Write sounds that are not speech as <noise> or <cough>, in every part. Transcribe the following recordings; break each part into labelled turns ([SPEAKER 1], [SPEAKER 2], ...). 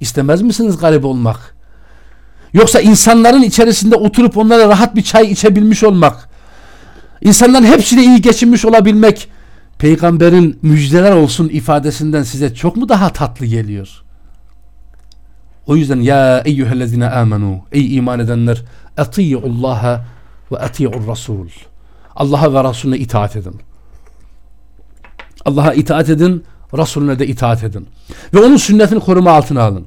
[SPEAKER 1] İstemez misiniz garip olmak? Yoksa insanların içerisinde oturup onlara rahat bir çay içebilmiş olmak, insanların hepsiyle iyi geçinmiş olabilmek, peygamberin müjdeler olsun ifadesinden size çok mu daha tatlı geliyor? O yüzden ya eyyühellezine amenu ey iman edenler atiyyullaha ve atiyyur rasul. Allah'a ve Resulüne itaat edin. Allah'a itaat edin, Resulüne de itaat edin. Ve onun sünnetini koruma altına alın.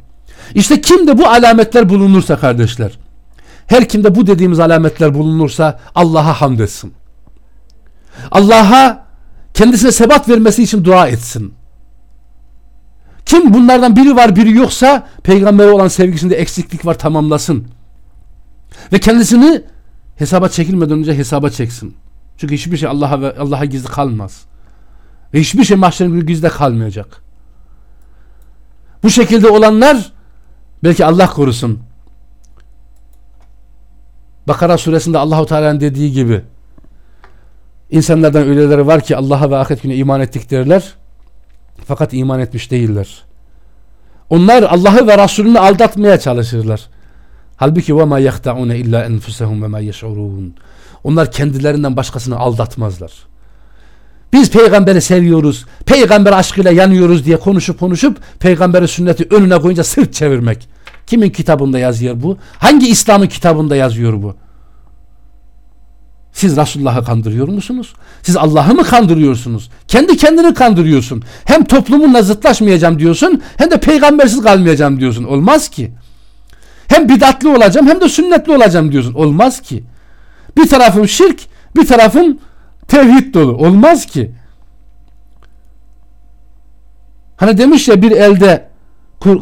[SPEAKER 1] İşte kimde bu alametler bulunursa kardeşler, her kimde bu dediğimiz alametler bulunursa Allah'a hamd etsin. Allah'a kendisine sebat vermesi için dua etsin. Kim bunlardan biri var biri yoksa peygambere olan sevgisinde eksiklik var tamamlasın. Ve kendisini hesaba çekilmeden önce hesaba çeksin. Çünkü hiçbir şey Allah'a Allah'a gizli kalmaz. Hiçbir şey mahşerin günü gizli kalmayacak. Bu şekilde olanlar belki Allah korusun. Bakara suresinde Allahu Teala'nın dediği gibi insanlardan öyleleri var ki Allah'a ve ahiret gününe iman ettik derler. Fakat iman etmiş değiller. Onlar Allah'ı ve Resulünü aldatmaya çalışırlar. Halbuki ve ma yahtaun illa enfusahum ve ma. Onlar kendilerinden başkasını aldatmazlar. Biz peygamberi seviyoruz, peygamber aşkıyla yanıyoruz diye konuşup konuşup peygamberi sünneti önüne koyunca sırt çevirmek. Kimin kitabında yazıyor bu? Hangi İslam'ın kitabında yazıyor bu? Siz Resulullah'ı kandırıyor musunuz? Siz Allah'ı mı kandırıyorsunuz? Kendi kendini kandırıyorsun. Hem toplumunla zıtlaşmayacağım diyorsun hem de peygambersiz kalmayacağım diyorsun. Olmaz ki. Hem bidatlı olacağım hem de sünnetli olacağım diyorsun. Olmaz ki. Bir tarafım şirk, bir tarafım tevhid dolu. Olmaz ki. Hani demiş ya bir elde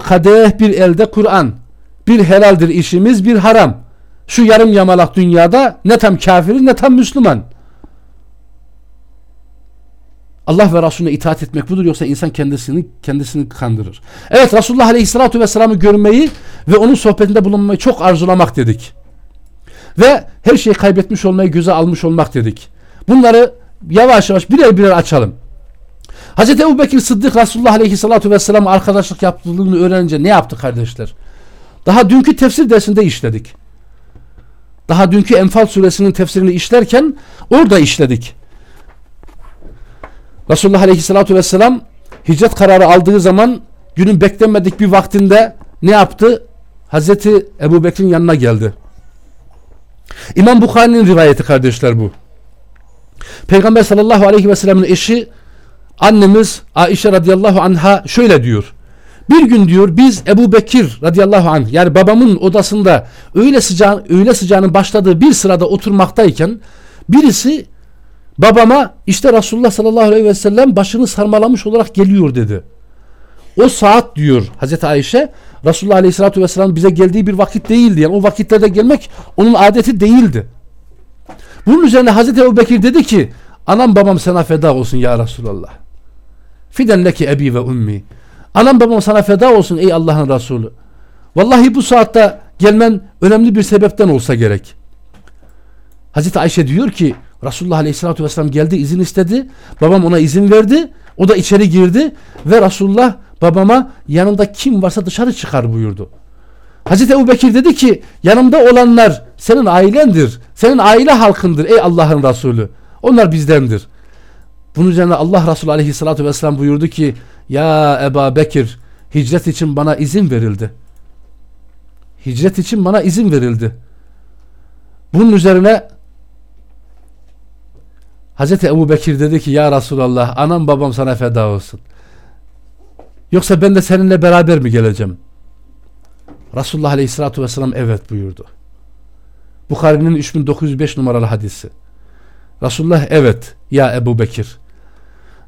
[SPEAKER 1] kadeh bir elde Kur'an. Bir helaldir işimiz bir haram. Şu yarım yamalak dünyada ne tam kafir ne tam Müslüman. Allah ve Resulüne itaat etmek budur yoksa insan kendisini kendisini kandırır. Evet Resulullah Aleyhisselatü Vesselam'ı görmeyi ve onun sohbetinde bulunmayı çok arzulamak dedik. Ve her şeyi kaybetmiş olmayı göze almış olmak dedik. Bunları yavaş yavaş birer birer açalım. Hz. Ebu Bekir Sıddık Resulullah Aleyhisselatü Vesselam arkadaşlık yaptığını öğrenince ne yaptı kardeşler? Daha dünkü tefsir dersinde işledik. Daha dünkü Enfal suresinin tefsirini işlerken orada işledik. Resulullah Aleyhisselatü Vesselam hicret kararı aldığı zaman günün beklenmedik bir vaktinde ne yaptı? Hazreti Ebu Bekir'in yanına geldi. İmam Bukhari'nin rivayeti kardeşler bu. Peygamber sallallahu aleyhi ve sellem'in eşi annemiz Aişe radıyallahu anha şöyle diyor. Bir gün diyor biz Ebu Bekir radıyallahu anh yani babamın odasında öyle sıcağın, öyle sıcağının başladığı bir sırada oturmaktayken birisi babama işte Resulullah sallallahu aleyhi ve sellem başını sarmalamış olarak geliyor dedi. O saat diyor Hazreti Ayşe Resulullah aleyhissalatü vesselam bize geldiği bir vakit değildi. Yani o vakitlerde gelmek onun adeti değildi. Bunun üzerine Hazreti Ebu Bekir dedi ki anam babam sana feda olsun ya Resulallah. Fiden leki ebi ve ummi. Anam babam sana feda olsun ey Allah'ın Resulü. Vallahi bu saatte gelmen önemli bir sebepten olsa gerek. Hazreti Ayşe diyor ki Resulullah Aleyhisselatü Vesselam geldi izin istedi. Babam ona izin verdi. O da içeri girdi ve Resulullah babama yanında kim varsa dışarı çıkar buyurdu. Hazreti Ebu Bekir dedi ki yanımda olanlar senin ailendir. Senin aile halkındır ey Allah'ın Resulü. Onlar bizdendir. Bunun üzerine Allah Resulü Aleyhisselatü Vesselam buyurdu ki ya Eba Bekir hicret için bana izin verildi. Hicret için bana izin verildi. Bunun üzerine Hazreti Ebu Bekir dedi ki ya Resulallah anam babam sana feda olsun. Yoksa ben de seninle beraber mi geleceğim? Resulullah Aleyhisselatü Vesselam evet buyurdu. Bukhari'nin 3905 numaralı hadisi. Resulullah evet ya Ebu Bekir.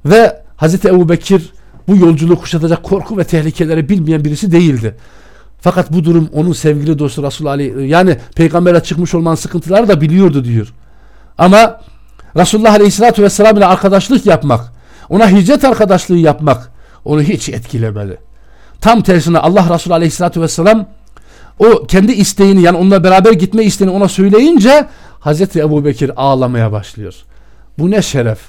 [SPEAKER 1] Ve Hazreti Ebu Bekir bu yolculuğu kuşatacak korku ve tehlikeleri bilmeyen birisi değildi. Fakat bu durum onun sevgili dostu Resulullah Ali yani peygambere çıkmış olmanın sıkıntıları da biliyordu diyor. Ama Resulullah Aleyhisselatü Vesselam ile arkadaşlık yapmak, ona hicret arkadaşlığı yapmak onu hiç etkilemedi. Tam tersine Allah Resulü Aleyhisselatü Vesselam o kendi isteğini yani onunla beraber gitme isteğini ona söyleyince Hazreti Ebu Bekir ağlamaya başlıyor. Bu ne şeref.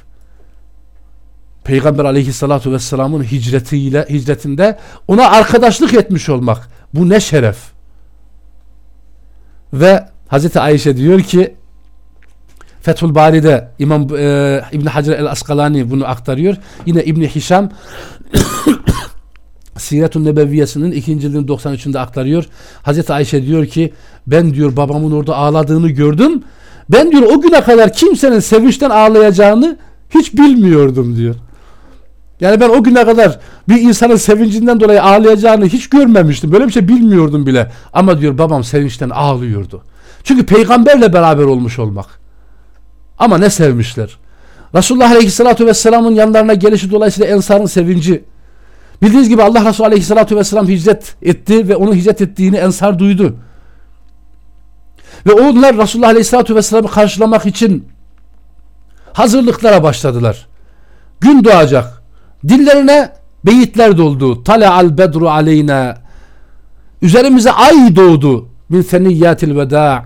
[SPEAKER 1] Peygamber aleyhissalatu vesselamın hicretiyle hicretinde ona arkadaşlık etmiş olmak. Bu ne şeref. Ve Hazreti Ayşe diyor ki Fethül Bari'de İmam e, İbn Hacer el Askalani bunu aktarıyor. Yine İbn Hişam Siretun Nebeviyesinin ikinci cildinin 93'ünde aktarıyor. Hazreti Ayşe diyor ki ben diyor babamın orada ağladığını gördüm. Ben diyor o güne kadar kimsenin sevinçten ağlayacağını hiç bilmiyordum diyor. Yani ben o güne kadar bir insanın sevincinden dolayı ağlayacağını hiç görmemiştim. Böyle bir şey bilmiyordum bile. Ama diyor babam sevinçten ağlıyordu. Çünkü peygamberle beraber olmuş olmak. Ama ne sevmişler. Resulullah Aleyhisselatü Vesselam'ın yanlarına gelişi dolayısıyla Ensar'ın sevinci. Bildiğiniz gibi Allah Resulü Aleyhisselatü Vesselam hicret etti ve onun hicret ettiğini Ensar duydu. Ve onlar Resulullah Aleyhisselatü Vesselam'ı karşılamak için hazırlıklara başladılar. Gün doğacak. Dillerine beyitler doldu. Tala al bedru aleyna. Üzerimize ay doğdu. Min seniyyatil veda.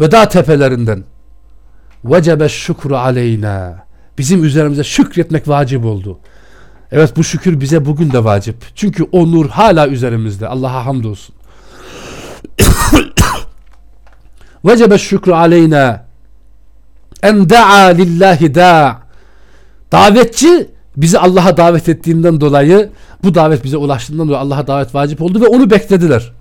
[SPEAKER 1] Veda tepelerinden. Vecebe şükru aleyna. Bizim üzerimize şükretmek vacip oldu. Evet bu şükür bize bugün de vacip. Çünkü o nur hala üzerimizde. Allah'a hamdolsun. <coughs> Vecebe şükru aleyna en da'a lillahi da' davetçi bizi Allah'a davet ettiğinden dolayı bu davet bize ulaştığından dolayı Allah'a davet vacip oldu ve onu beklediler.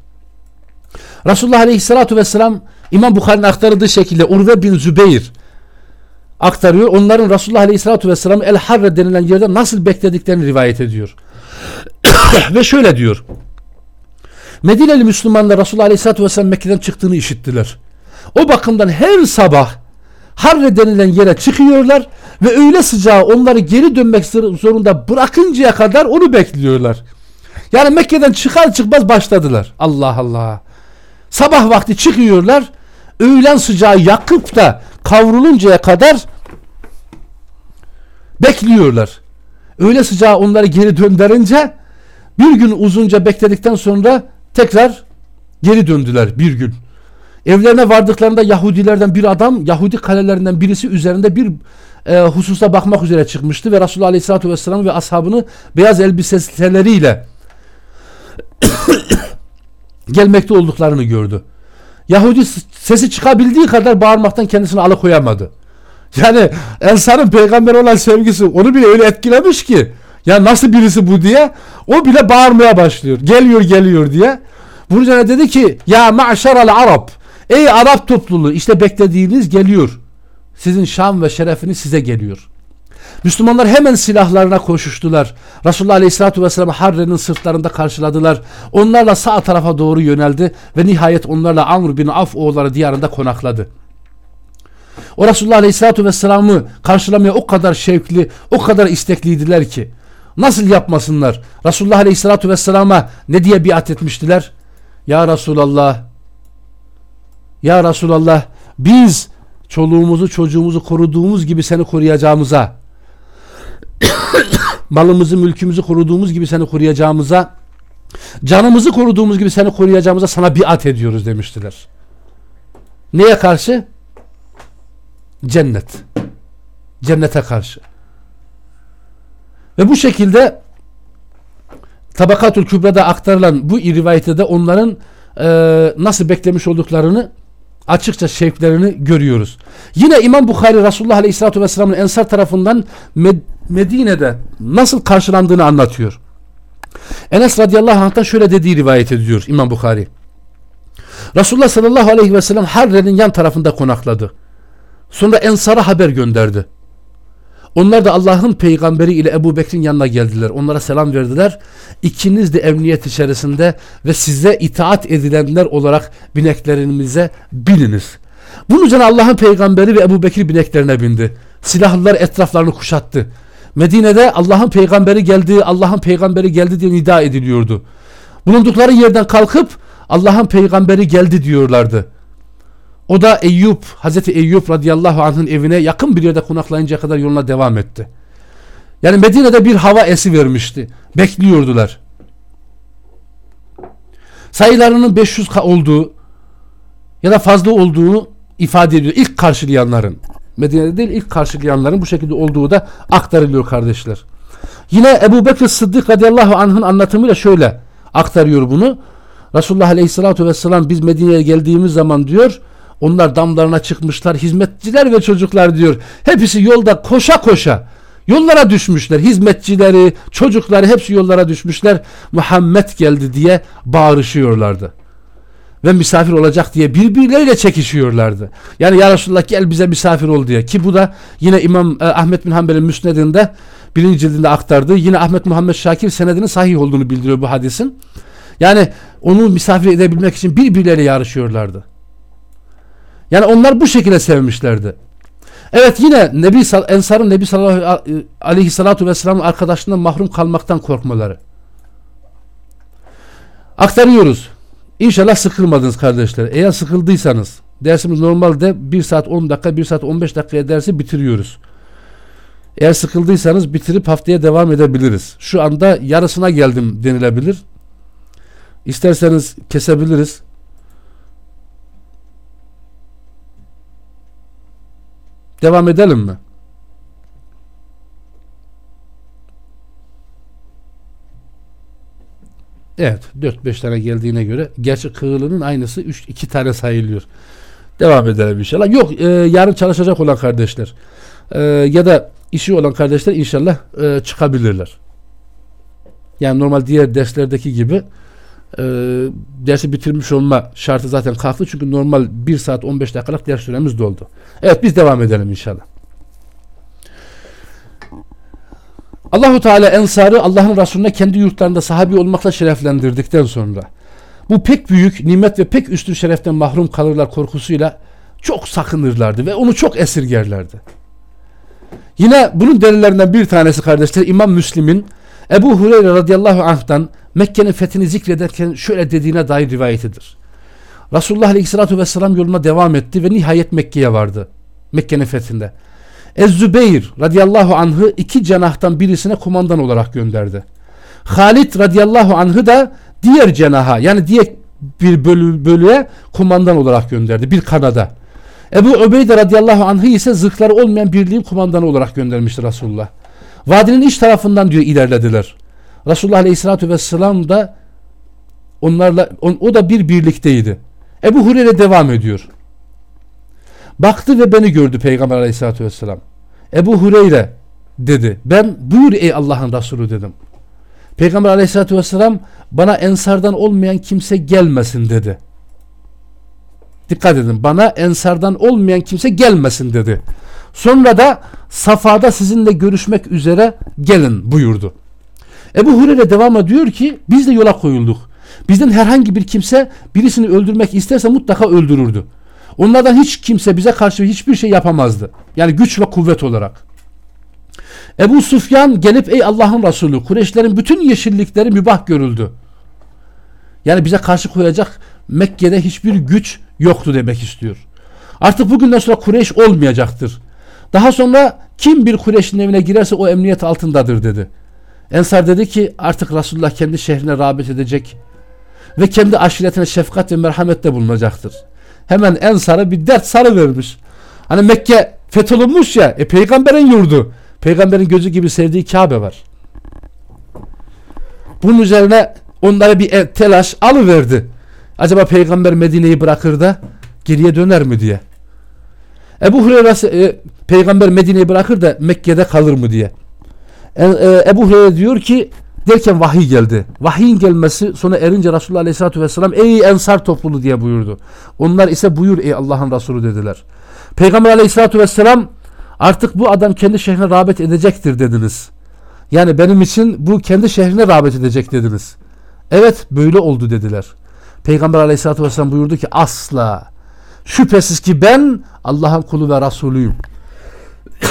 [SPEAKER 1] Resulullah Aleyhisselatü Vesselam İmam Bukhari'nin aktardığı şekilde Urve bin Zübeyir aktarıyor. Onların Resulullah Aleyhisselatü Vesselam El Harre denilen yerde nasıl beklediklerini rivayet ediyor. <coughs> ve şöyle diyor. Medineli Müslümanlar Resulullah Aleyhisselatü Vesselam Mekke'den çıktığını işittiler. O bakımdan her sabah Harre denilen yere çıkıyorlar ve öyle sıcağı onları geri dönmek zorunda bırakıncaya kadar onu bekliyorlar. Yani Mekke'den çıkar çıkmaz başladılar. Allah Allah. Sabah vakti çıkıyorlar. Öğlen sıcağı yakıp da kavruluncaya kadar bekliyorlar. Öyle sıcağı onları geri döndürünce bir gün uzunca bekledikten sonra tekrar geri döndüler bir gün. Evlerine vardıklarında Yahudilerden bir adam Yahudi kalelerinden birisi üzerinde bir e, hususa bakmak üzere çıkmıştı ve Resulullah Aleyhisselatü Vesselam ve ashabını beyaz elbiseleriyle <coughs> gelmekte olduklarını gördü. Yahudi sesi çıkabildiği kadar bağırmaktan kendisini alıkoyamadı. Yani Ensar'ın peygamber olan sevgisi onu bile öyle etkilemiş ki ya nasıl birisi bu diye o bile bağırmaya başlıyor. Geliyor geliyor diye. Bunun dedi ki ya ma'şeral Arap ey Arap topluluğu işte beklediğiniz geliyor. Sizin şan ve şerefiniz size geliyor. Müslümanlar hemen silahlarına koşuştular. Resulullah Aleyhisselatü Vesselam Harre'nin sırtlarında karşıladılar. Onlarla sağ tarafa doğru yöneldi ve nihayet onlarla Amr bin Af oğulları diyarında konakladı. O Resulullah Aleyhisselatü Vesselam'ı karşılamaya o kadar şevkli, o kadar istekliydiler ki nasıl yapmasınlar? Resulullah Aleyhisselatü Vesselam'a ne diye biat etmiştiler? Ya Resulallah Ya Resulallah biz çoluğumuzu çocuğumuzu koruduğumuz gibi seni koruyacağımıza <coughs> malımızı mülkümüzü koruduğumuz gibi seni koruyacağımıza canımızı koruduğumuz gibi seni koruyacağımıza sana biat ediyoruz demiştiler. Neye karşı? Cennet. Cennete karşı. Ve bu şekilde Tabakatul Kübra'da aktarılan bu rivayette de onların e, nasıl beklemiş olduklarını açıkça şevklerini görüyoruz. Yine İmam Bukhari Resulullah Aleyhisselatü Vesselam'ın Ensar tarafından Med Medine'de nasıl karşılandığını anlatıyor. Enes radıyallahu anh'tan şöyle dediği rivayet ediyor İmam Bukhari. Resulullah sallallahu aleyhi ve sellem Harre'nin yan tarafında konakladı. Sonra Ensar'a haber gönderdi. Onlar da Allah'ın peygamberi ile Ebu Bekir'in yanına geldiler. Onlara selam verdiler. İkiniz de emniyet içerisinde ve size itaat edilenler olarak bineklerinize bininiz. Bunun üzerine Allah'ın peygamberi ve Ebu Bekir bineklerine bindi. Silahlılar etraflarını kuşattı. Medine'de Allah'ın peygamberi geldi, Allah'ın peygamberi geldi diye nida ediliyordu. Bulundukları yerden kalkıp Allah'ın peygamberi geldi diyorlardı. O da Eyüp, Hazreti Eyüp radıyallahu anh'ın evine yakın bir yerde konaklayıncaya kadar yoluna devam etti. Yani Medine'de bir hava esi vermişti. Bekliyordular. Sayılarının 500 olduğu ya da fazla olduğunu ifade ediyor. İlk karşılayanların. Medine'de değil ilk karşılayanların bu şekilde olduğu da aktarılıyor kardeşler. Yine Ebu Bekir Sıddık radıyallahu anh'ın anlatımıyla şöyle aktarıyor bunu. Resulullah aleyhissalatu vesselam biz Medine'ye geldiğimiz zaman diyor onlar damlarına çıkmışlar hizmetçiler ve çocuklar diyor. Hepsi yolda koşa koşa yollara düşmüşler. Hizmetçileri, çocukları hepsi yollara düşmüşler. Muhammed geldi diye bağırışıyorlardı. Ve misafir olacak diye birbirleriyle çekişiyorlardı. Yani ya Resulullah gel bize misafir ol diye. Ki bu da yine İmam e, Ahmet bin Hanbel'in müsnedinde birinci cildinde aktardığı yine Ahmet Muhammed Şakir senedinin sahih olduğunu bildiriyor bu hadisin. Yani onu misafir edebilmek için birbirleriyle yarışıyorlardı. Yani onlar bu şekilde sevmişlerdi. Evet yine Nebi Ensar'ın Nebi sallallahu aleyhissalatu vesselam'ın arkadaşından mahrum kalmaktan korkmaları. Aktarıyoruz. İnşallah sıkılmadınız kardeşler. Eğer sıkıldıysanız dersimiz normalde 1 saat 10 dakika 1 saat 15 dakikaya dersi bitiriyoruz. Eğer sıkıldıysanız bitirip haftaya devam edebiliriz. Şu anda yarısına geldim denilebilir. İsterseniz kesebiliriz. Devam edelim mi? Evet 4-5 tane geldiğine göre gerçi kığılının aynısı 3 2 tane sayılıyor. Devam edelim inşallah. Yok e, yarın çalışacak olan kardeşler e, ya da işi olan kardeşler inşallah e, çıkabilirler. Yani normal diğer derslerdeki gibi e, dersi bitirmiş olma şartı zaten kalktı. Çünkü normal 1 saat 15 dakikalık ders süremiz doldu. Evet biz devam edelim inşallah. Allahu Teala Ensar'ı Allah'ın Resulüne kendi yurtlarında sahabi olmakla şereflendirdikten sonra bu pek büyük nimet ve pek üstün şereften mahrum kalırlar korkusuyla çok sakınırlardı ve onu çok esirgerlerdi. Yine bunun delillerinden bir tanesi kardeşler İmam Müslim'in Ebu Hureyre radıyallahu anh'tan Mekke'nin fethini zikrederken şöyle dediğine dair rivayetidir. Resulullah aleyhissalatu vesselam yoluna devam etti ve nihayet Mekke'ye vardı. Mekke'nin fethinde. Ez-Zübeyir radıyallahu anh'ı iki cenahtan birisine kumandan olarak gönderdi. Halid radıyallahu anh'ı da diğer cenaha yani diğer bir bölü, bölüye kumandan olarak gönderdi. Bir kanada. Ebu Öbeyde radıyallahu anh'ı ise zırhları olmayan birliğin kumandanı olarak göndermiştir Resulullah. Vadinin iç tarafından diyor ilerlediler. Resulullah aleyhissalatü vesselam da onlarla on, o da bir birlikteydi. Ebu Hureyre devam ediyor. Baktı ve beni gördü Peygamber aleyhissalatü vesselam. Ebu Hureyre dedi. Ben buyur ey Allah'ın Resulü dedim. Peygamber aleyhissalatü vesselam bana ensardan olmayan kimse gelmesin dedi. Dikkat edin bana ensardan olmayan kimse gelmesin dedi. Sonra da Safa'da sizinle görüşmek üzere gelin buyurdu. Ebu Hureyre devam ediyor ki biz de yola koyulduk. Bizden herhangi bir kimse birisini öldürmek isterse mutlaka öldürürdü. Onlardan hiç kimse bize karşı hiçbir şey yapamazdı. Yani güç ve kuvvet olarak. Ebu Sufyan gelip ey Allah'ın Resulü Kureyşlerin bütün yeşillikleri mübah görüldü. Yani bize karşı koyacak Mekke'de hiçbir güç yoktu demek istiyor. Artık bugünden sonra Kureyş olmayacaktır. Daha sonra kim bir Kureyş'in evine girerse o emniyet altındadır dedi. Ensar dedi ki artık Resulullah kendi şehrine rağbet edecek ve kendi aşiretine şefkat ve merhamette bulunacaktır. Hemen Ensar'a bir dert sarı vermiş. Hani Mekke fetholunmuş ya e, peygamberin yurdu. Peygamberin gözü gibi sevdiği Kabe var. Bunun üzerine onlara bir telaş alıverdi. Acaba peygamber Medine'yi bırakır da geriye döner mi diye. Ebu Hureyre e, peygamber Medine'yi bırakır da Mekke'de kalır mı diye. E, e, Ebu Hureyre diyor ki derken vahiy geldi. Vahyin gelmesi sonra erince Resulullah Aleyhisselatü Vesselam ey ensar topluluğu diye buyurdu. Onlar ise buyur ey Allah'ın Resulü dediler. Peygamber Aleyhisselatü Vesselam artık bu adam kendi şehrine rağbet edecektir dediniz. Yani benim için bu kendi şehrine rağbet edecek dediniz. Evet böyle oldu dediler. Peygamber Aleyhisselatü Vesselam buyurdu ki asla şüphesiz ki ben Allah'ın kulu ve Resulüyüm. <coughs>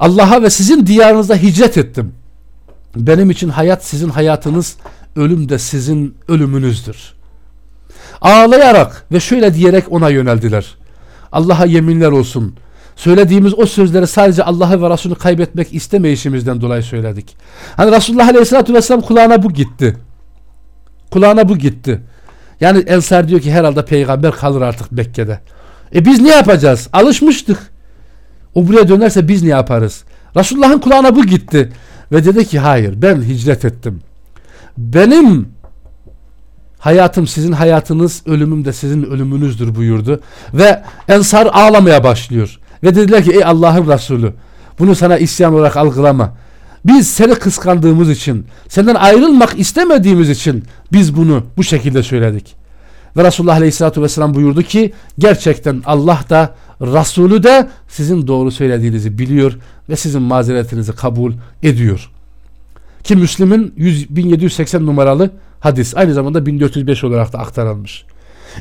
[SPEAKER 1] Allah'a ve sizin diyarınıza hicret ettim. Benim için hayat sizin hayatınız, ölüm de sizin ölümünüzdür. Ağlayarak ve şöyle diyerek ona yöneldiler. Allah'a yeminler olsun. Söylediğimiz o sözleri sadece Allah'ı ve Resulü kaybetmek istemeyişimizden dolayı söyledik. Hani Resulullah Aleyhisselatü Vesselam kulağına bu gitti. Kulağına bu gitti. Yani Ensar diyor ki herhalde peygamber kalır artık Mekke'de. E biz ne yapacağız? Alışmıştık. O buraya dönerse biz ne yaparız? Resulullah'ın kulağına bu gitti. Ve dedi ki hayır ben hicret ettim. Benim hayatım sizin hayatınız, ölümüm de sizin ölümünüzdür buyurdu. Ve Ensar ağlamaya başlıyor. Ve dediler ki ey Allah'ın Resulü bunu sana isyan olarak algılama. Biz seni kıskandığımız için, senden ayrılmak istemediğimiz için biz bunu bu şekilde söyledik. Ve Resulullah Aleyhisselatü Vesselam buyurdu ki gerçekten Allah da Resulü de sizin doğru söylediğinizi biliyor ve sizin mazeretinizi kabul ediyor. Ki Müslim'in 1780 numaralı hadis aynı zamanda 1405 olarak da aktarılmış.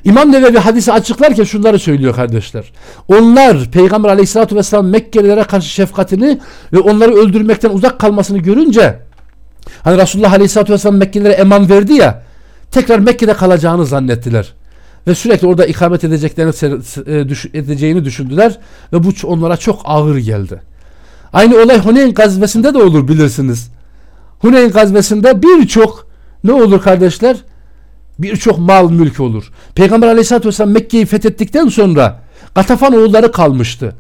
[SPEAKER 1] İmam Nevevi hadisi açıklarken şunları söylüyor kardeşler. Onlar Peygamber aleyhissalatü vesselam Mekkelilere karşı şefkatini ve onları öldürmekten uzak kalmasını görünce hani Resulullah aleyhissalatü vesselam Mekkelilere eman verdi ya tekrar Mekke'de kalacağını zannettiler. Ve sürekli orada ikamet edeceklerini e, edeceğini düşündüler ve bu onlara çok ağır geldi. Aynı olay Huneyn gazvesinde de olur bilirsiniz. Huneyn gazvesinde birçok ne olur kardeşler? Birçok mal mülk olur. Peygamber aleyhissalatü vesselam Mekke'yi fethettikten sonra Katafan oğulları kalmıştı.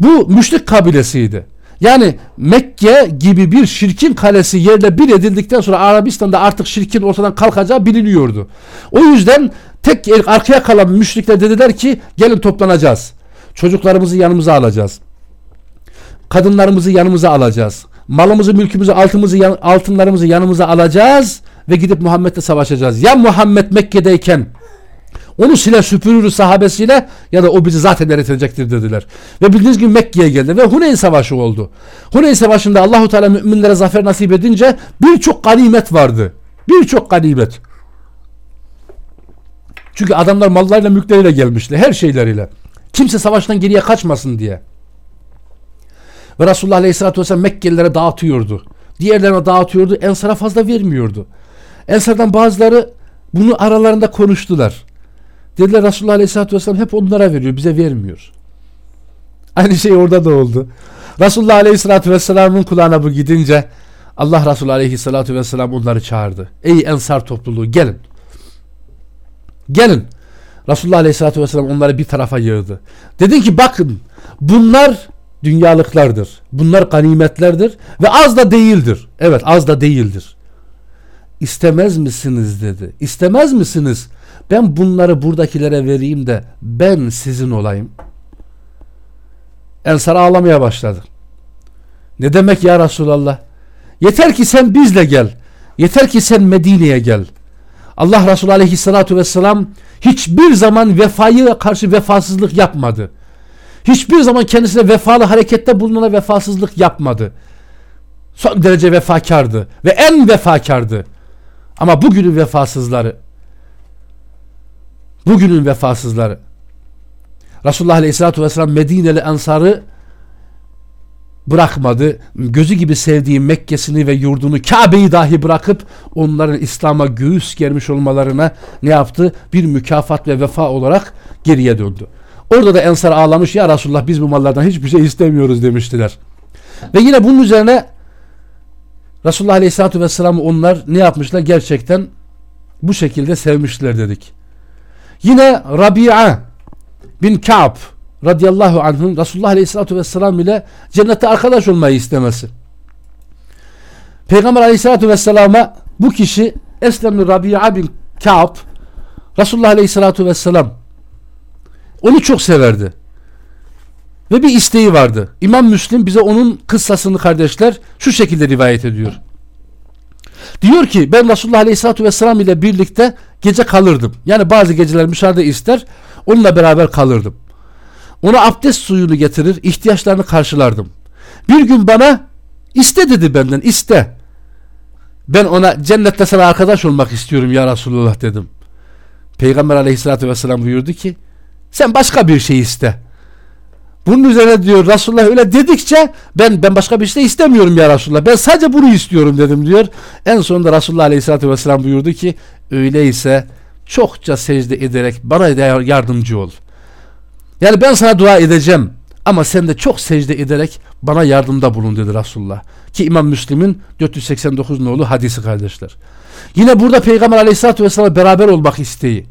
[SPEAKER 1] Bu müşrik kabilesiydi. Yani Mekke gibi bir şirkin kalesi yerle bir edildikten sonra Arabistan'da artık şirkin ortadan kalkacağı biliniyordu. O yüzden tek arkaya kalan müşrikler dediler ki gelin toplanacağız. Çocuklarımızı yanımıza alacağız. Kadınlarımızı yanımıza alacağız. Malımızı, mülkümüzü, altımızı, altınlarımızı yanımıza alacağız ve gidip Muhammed'le savaşacağız. Ya Muhammed Mekke'deyken onu sile süpürürüz sahabesiyle ya da o bizi zaten eritecektir dediler. Ve bildiğiniz gibi Mekke'ye geldi ve Huneyn Savaşı oldu. Huneyn Savaşı'nda Allahu Teala müminlere zafer nasip edince birçok ganimet vardı. Birçok ganimet. Çünkü adamlar mallarıyla mülkleriyle gelmişti. Her şeyleriyle. Kimse savaştan geriye kaçmasın diye. Ve Resulullah Aleyhisselatü Vesselam Mekkelilere dağıtıyordu. Diğerlerine dağıtıyordu. Ensar'a fazla vermiyordu. Ensar'dan bazıları bunu aralarında konuştular. Dediler Resulullah Aleyhisselatü Vesselam hep onlara veriyor bize vermiyor. Aynı şey orada da oldu. Resulullah Aleyhisselatü Vesselam'ın kulağına bu gidince Allah Resulü Aleyhisselatü Vesselam onları çağırdı. Ey Ensar topluluğu gelin. Gelin. Resulullah Aleyhisselatü Vesselam onları bir tarafa yığdı. Dedin ki bakın bunlar dünyalıklardır. Bunlar ganimetlerdir ve az da değildir. Evet az da değildir. İstemez misiniz dedi. İstemez misiniz? Ben bunları buradakilere vereyim de ben sizin olayım. Ensar ağlamaya başladı. Ne demek ya Resulallah? Yeter ki sen bizle gel. Yeter ki sen Medine'ye gel. Allah Resulü Aleyhisselatü Vesselam hiçbir zaman vefayı karşı vefasızlık yapmadı. Hiçbir zaman kendisine vefalı harekette bulunana vefasızlık yapmadı. Son derece vefakardı ve en vefakardı. Ama bugünün vefasızları bugünün vefasızları Resulullah Aleyhisselatü Vesselam Medineli Ensar'ı bırakmadı. Gözü gibi sevdiği Mekke'sini ve yurdunu Kabe'yi dahi bırakıp onların İslam'a göğüs germiş olmalarına ne yaptı? Bir mükafat ve vefa olarak geriye döndü. Orada da Ensar ağlamış ya Resulullah biz bu mallardan hiçbir şey istemiyoruz demiştiler. Ve yine bunun üzerine Resulullah Aleyhisselatü Vesselam'ı onlar ne yapmışlar? Gerçekten bu şekilde sevmişler dedik. Yine Rabia bin Ka'b radıyallahu anh'ın Resulullah Aleyhisselatü Vesselam ile cennette arkadaş olmayı istemesi. Peygamber Aleyhisselatü Vesselam'a bu kişi Eslemli Rabia bin Ka'b Resulullah Aleyhisselatü Vesselam onu çok severdi. Ve bir isteği vardı. İmam Müslim bize onun kıssasını kardeşler şu şekilde rivayet ediyor. Diyor ki ben Resulullah Aleyhisselatü Vesselam ile birlikte gece kalırdım. Yani bazı geceler müsaade ister onunla beraber kalırdım. Ona abdest suyunu getirir ihtiyaçlarını karşılardım. Bir gün bana iste dedi benden iste. Ben ona cennette sana arkadaş olmak istiyorum ya Resulullah dedim. Peygamber aleyhissalatü vesselam buyurdu ki sen başka bir şey iste. Bunun üzerine diyor Resulullah öyle dedikçe ben ben başka bir şey istemiyorum ya Resulullah. Ben sadece bunu istiyorum dedim diyor. En sonunda Resulullah Aleyhisselatü Vesselam buyurdu ki öyleyse çokça secde ederek bana yardımcı ol. Yani ben sana dua edeceğim ama sen de çok secde ederek bana yardımda bulun dedi Resulullah. Ki İmam Müslim'in 489 nolu hadisi kardeşler. Yine burada Peygamber Aleyhisselatü Vesselam beraber olmak isteği.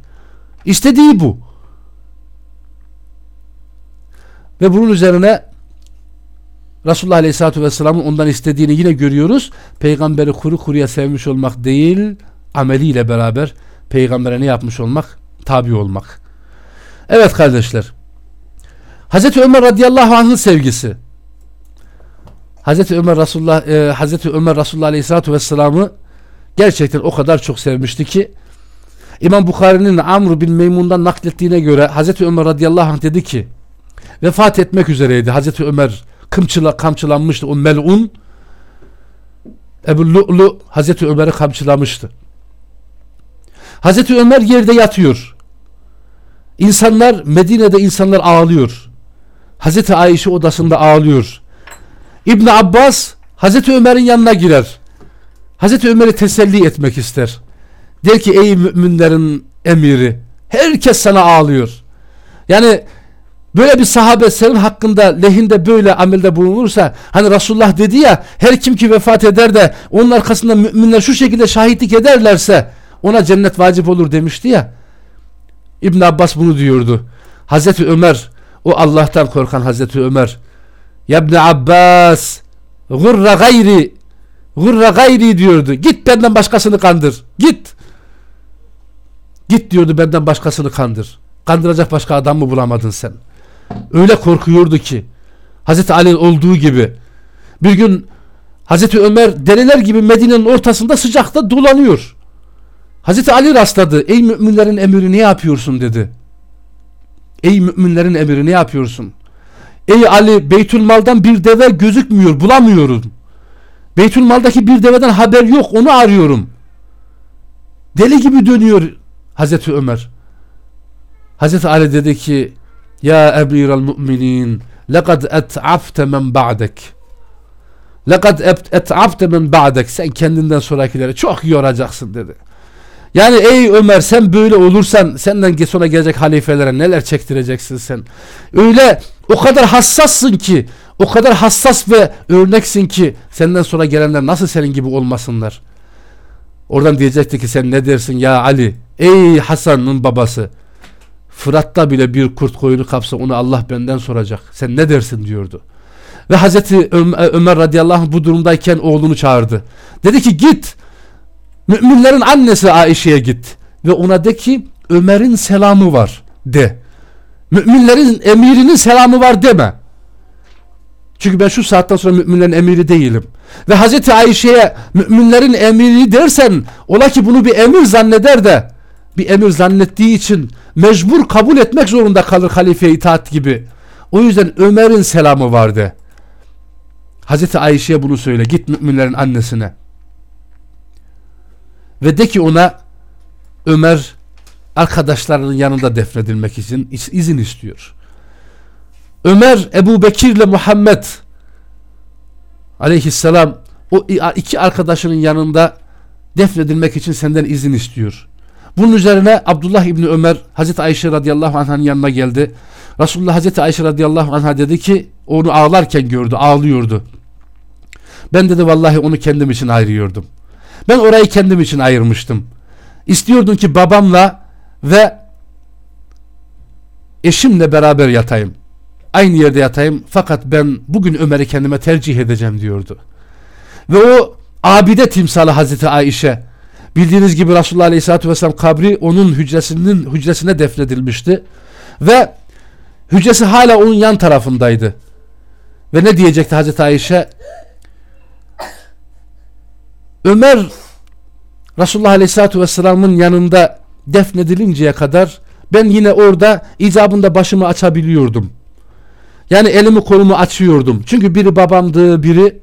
[SPEAKER 1] İstediği bu. Ve bunun üzerine Resulullah Aleyhisselatü Vesselam'ın ondan istediğini yine görüyoruz. Peygamberi kuru kuruya sevmiş olmak değil, ameliyle beraber peygambere ne yapmış olmak? Tabi olmak. Evet kardeşler. Hazreti Ömer radıyallahu anh'ın sevgisi. Hazreti Ömer Resulullah e, Hazreti Ömer Resulullah Aleyhisselatü Vesselam'ı gerçekten o kadar çok sevmişti ki İmam Bukhari'nin Amr bin Meymun'dan naklettiğine göre Hazreti Ömer radıyallahu anh dedi ki vefat etmek üzereydi. Hazreti Ömer kımçıla, kamçılanmıştı. O melun Ebu Lu'lu Hazreti Ömer'i kamçılamıştı. Hazreti Ömer yerde yatıyor. İnsanlar Medine'de insanlar ağlıyor. Hazreti Ayşe odasında ağlıyor. İbn Abbas Hazreti Ömer'in yanına girer. Hazreti Ömer'i teselli etmek ister. Der ki ey müminlerin emiri herkes sana ağlıyor. Yani böyle bir sahabe senin hakkında lehinde böyle amelde bulunursa hani Resulullah dedi ya her kim ki vefat eder de onun arkasında müminler şu şekilde şahitlik ederlerse ona cennet vacip olur demişti ya. İbn Abbas bunu diyordu. Hazreti Ömer o Allah'tan korkan Hazreti Ömer Ya İbn Abbas gurra gayri gurra gayri diyordu. Git benden başkasını kandır. Git. Git diyordu benden başkasını kandır. Kandıracak başka adam mı bulamadın sen? Öyle korkuyordu ki Hazreti Ali olduğu gibi bir gün Hazreti Ömer dereler gibi Medine'nin ortasında sıcakta dolanıyor. Hazreti Ali rastladı. Ey müminlerin emiri ne yapıyorsun dedi. Ey müminlerin emiri ne yapıyorsun? Ey Ali Beytülmal'dan bir deve gözükmüyor bulamıyorum. Beytülmal'daki bir deveden haber yok onu arıyorum. Deli gibi dönüyor Hazreti Ömer. Hazreti Ali dedi ki Ya Emirel Müminin lekad et'afte men ba'dek lekad et'afte men ba'dek sen kendinden sonrakileri çok yoracaksın dedi. Yani ey Ömer sen böyle olursan senden sonra gelecek halifelere neler çektireceksin sen. Öyle o kadar hassassın ki o kadar hassas ve örneksin ki senden sonra gelenler nasıl senin gibi olmasınlar. Oradan diyecekti ki sen ne dersin ya Ali ey Hasan'ın babası Fırat'ta bile bir kurt koyunu kapsa onu Allah benden soracak. Sen ne dersin diyordu. Ve Hazreti Ömer radıyallahu anh bu durumdayken oğlunu çağırdı. Dedi ki git müminlerin annesi Ayşe'ye git ve ona de ki Ömer'in selamı var de. Müminlerin emirinin selamı var deme. Çünkü ben şu saatten sonra müminlerin emiri değilim. Ve Hazreti Ayşe'ye müminlerin emiri dersen ola ki bunu bir emir zanneder de bir emir zannettiği için mecbur kabul etmek zorunda kalır halifeye itaat gibi. O yüzden Ömer'in selamı vardı. Hazreti Ayşe'ye bunu söyle. Git müminlerin annesine. Ve de ki ona Ömer arkadaşlarının yanında defnedilmek için izin istiyor. Ömer Ebu Bekir ile Muhammed aleyhisselam o iki arkadaşının yanında defnedilmek için senden izin istiyor. Bunun üzerine Abdullah İbni Ömer Hazreti Ayşe radıyallahu anh'ın yanına geldi. Resulullah Hazreti Ayşe radıyallahu anh'a dedi ki onu ağlarken gördü ağlıyordu. Ben dedi vallahi onu kendim için ayırıyordum. Ben orayı kendim için ayırmıştım. İstiyordum ki babamla ve eşimle beraber yatayım. Aynı yerde yatayım fakat ben bugün Ömer'i kendime tercih edeceğim diyordu. Ve o abide timsalı Hazreti Ayşe bildiğiniz gibi Resulullah Aleyhisselatü Vesselam kabri onun hücresinin hücresine defnedilmişti. Ve hücresi hala onun yan tarafındaydı. Ve ne diyecekti Hazreti Ayşe? Ömer Resulullah Aleyhisselatü Vesselam'ın yanında defnedilinceye kadar ben yine orada icabında başımı açabiliyordum. Yani elimi kolumu açıyordum. Çünkü biri babamdı, biri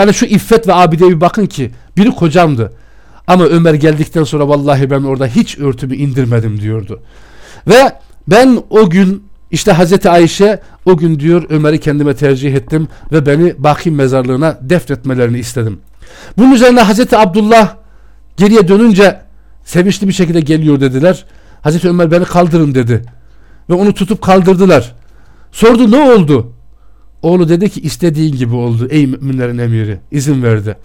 [SPEAKER 1] an şu iffet ve abideye bir bakın ki biri kocamdı. Ama Ömer geldikten sonra vallahi ben orada hiç örtümü indirmedim diyordu. Ve ben o gün işte Hazreti Ayşe o gün diyor Ömer'i kendime tercih ettim ve beni Baki mezarlığına defnetmelerini istedim. Bunun üzerine Hazreti Abdullah geriye dönünce sevinçli bir şekilde geliyor dediler. Hazreti Ömer beni kaldırın dedi. Ve onu tutup kaldırdılar. Sordu ne oldu? Oğlu dedi ki istediğin gibi oldu ey müminlerin emiri. izin verdi.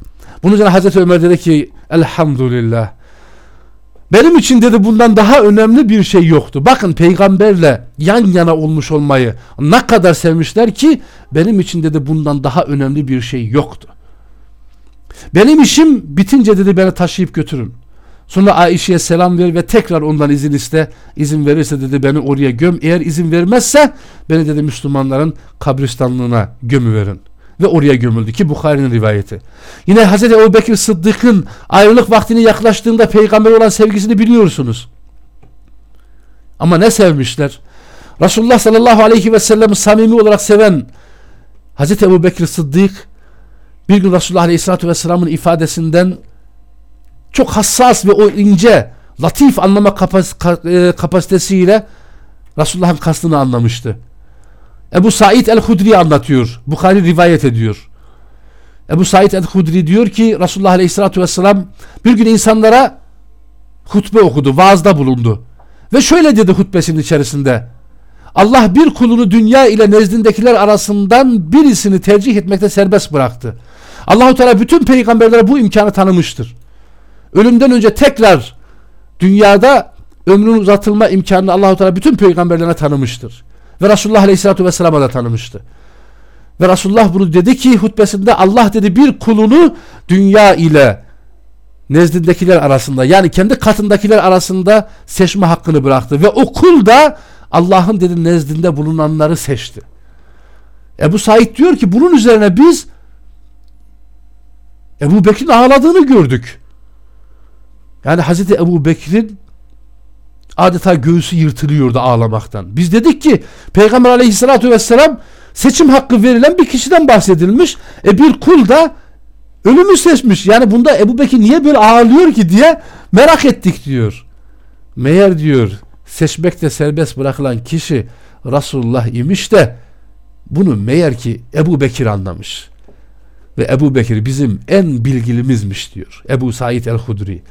[SPEAKER 1] Bunun üzerine Hazreti Ömer dedi ki elhamdülillah. Benim için dedi bundan daha önemli bir şey yoktu. Bakın peygamberle yan yana olmuş olmayı ne kadar sevmişler ki benim için dedi bundan daha önemli bir şey yoktu. Benim işim bitince dedi beni taşıyıp götürün. Sonra Ayşe'ye selam ver ve tekrar ondan izin iste. İzin verirse dedi beni oraya göm. Eğer izin vermezse beni dedi Müslümanların kabristanlığına gömüverin. Ve oraya gömüldü ki Bukhari'nin rivayeti. Yine Hazreti Ebu Bekir Sıddık'ın ayrılık vaktini yaklaştığında peygamber olan sevgisini biliyorsunuz. Ama ne sevmişler? Resulullah sallallahu aleyhi ve sellem'i samimi olarak seven Hazreti Ebu Bekir Sıddık bir gün Resulullah aleyhissalatü vesselamın ifadesinden çok hassas ve o ince, latif anlama kapas kapasitesiyle Resulullah'ın kastını anlamıştı. Ebu Said el-Hudri anlatıyor. Bukhari rivayet ediyor. Ebu Said el-Hudri diyor ki Resulullah aleyhissalatü vesselam bir gün insanlara hutbe okudu, vaazda bulundu. Ve şöyle dedi hutbesinin içerisinde. Allah bir kulunu dünya ile nezdindekiler arasından birisini tercih etmekte serbest bıraktı. Allahu Teala bütün peygamberlere bu imkanı tanımıştır ölümden önce tekrar dünyada ömrün uzatılma imkanını Allahu Teala bütün peygamberlerine tanımıştır. Ve Resulullah Aleyhisselatü Vesselam'a da tanımıştı. Ve Resulullah bunu dedi ki hutbesinde Allah dedi bir kulunu dünya ile nezdindekiler arasında yani kendi katındakiler arasında seçme hakkını bıraktı. Ve o kul da Allah'ın dedi nezdinde bulunanları seçti. Ebu Said diyor ki bunun üzerine biz Ebu Bekir'in ağladığını gördük. Yani Hazreti Ebu Bekir'in adeta göğsü yırtılıyordu ağlamaktan. Biz dedik ki Peygamber aleyhissalatü vesselam seçim hakkı verilen bir kişiden bahsedilmiş. E bir kul da ölümü seçmiş. Yani bunda Ebu Bekir niye böyle ağlıyor ki diye merak ettik diyor. Meğer diyor seçmekte serbest bırakılan kişi Resulullah imiş de bunu meğer ki Ebu Bekir anlamış. Ve Ebu Bekir bizim en bilgilimizmiş diyor. Ebu Said el-Hudri.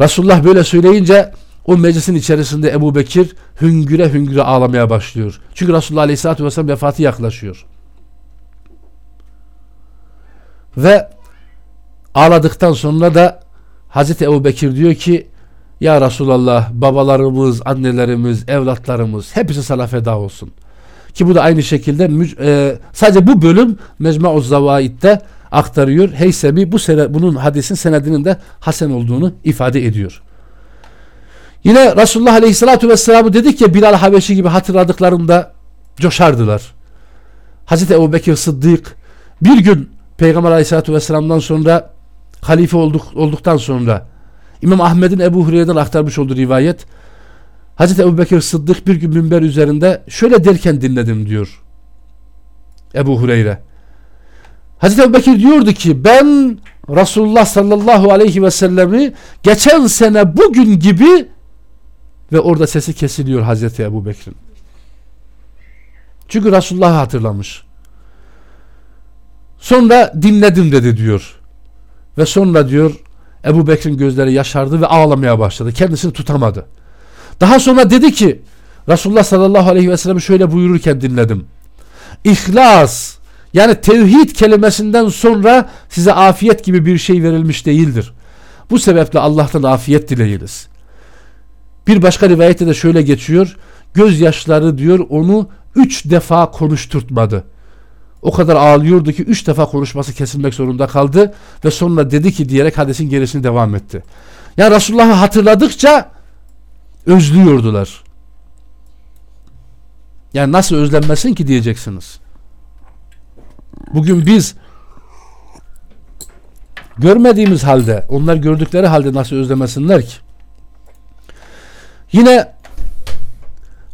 [SPEAKER 1] Resulullah böyle söyleyince o meclisin içerisinde Ebu Bekir hüngüre hüngüre ağlamaya başlıyor. Çünkü Resulullah Aleyhisselatü Vesselam vefatı yaklaşıyor. Ve ağladıktan sonra da Hazreti Ebu Bekir diyor ki Ya Resulallah babalarımız, annelerimiz, evlatlarımız hepsi sana feda olsun. Ki bu da aynı şekilde e, sadece bu bölüm Mecmu-uz Zavaid'de aktarıyor. Heysemi bu sene, bunun hadisin senedinin de hasen olduğunu ifade ediyor. Yine Resulullah Aleyhisselatü Vesselam'ı dedik ya Bilal Habeşi gibi hatırladıklarında coşardılar. Hazreti Ebu Bekir Sıddık bir gün Peygamber Aleyhisselatü Vesselam'dan sonra halife olduk, olduktan sonra İmam Ahmet'in Ebu Hureyre'den aktarmış olduğu rivayet Hazreti Ebu Bekir Sıddık bir gün minber üzerinde şöyle derken dinledim diyor Ebu Hureyre Hazreti Ebu Bekir diyordu ki ben Resulullah sallallahu aleyhi ve sellemi geçen sene bugün gibi ve orada sesi kesiliyor Hazreti Ebu Bekir'in. Çünkü Resulullah'ı hatırlamış. Sonra dinledim dedi diyor. Ve sonra diyor Ebu Bekir'in gözleri yaşardı ve ağlamaya başladı. Kendisini tutamadı. Daha sonra dedi ki Resulullah sallallahu aleyhi ve sellem şöyle buyururken dinledim. İhlas yani tevhid kelimesinden sonra size afiyet gibi bir şey verilmiş değildir. Bu sebeple Allah'tan afiyet dileyiniz. Bir başka rivayette de şöyle geçiyor. Gözyaşları diyor onu üç defa konuşturtmadı. O kadar ağlıyordu ki üç defa konuşması kesilmek zorunda kaldı ve sonra dedi ki diyerek hadisin gerisini devam etti. Yani Resulullah'ı hatırladıkça özlüyordular. Yani nasıl özlenmesin ki diyeceksiniz. Bugün biz görmediğimiz halde onlar gördükleri halde nasıl özlemesinler ki? Yine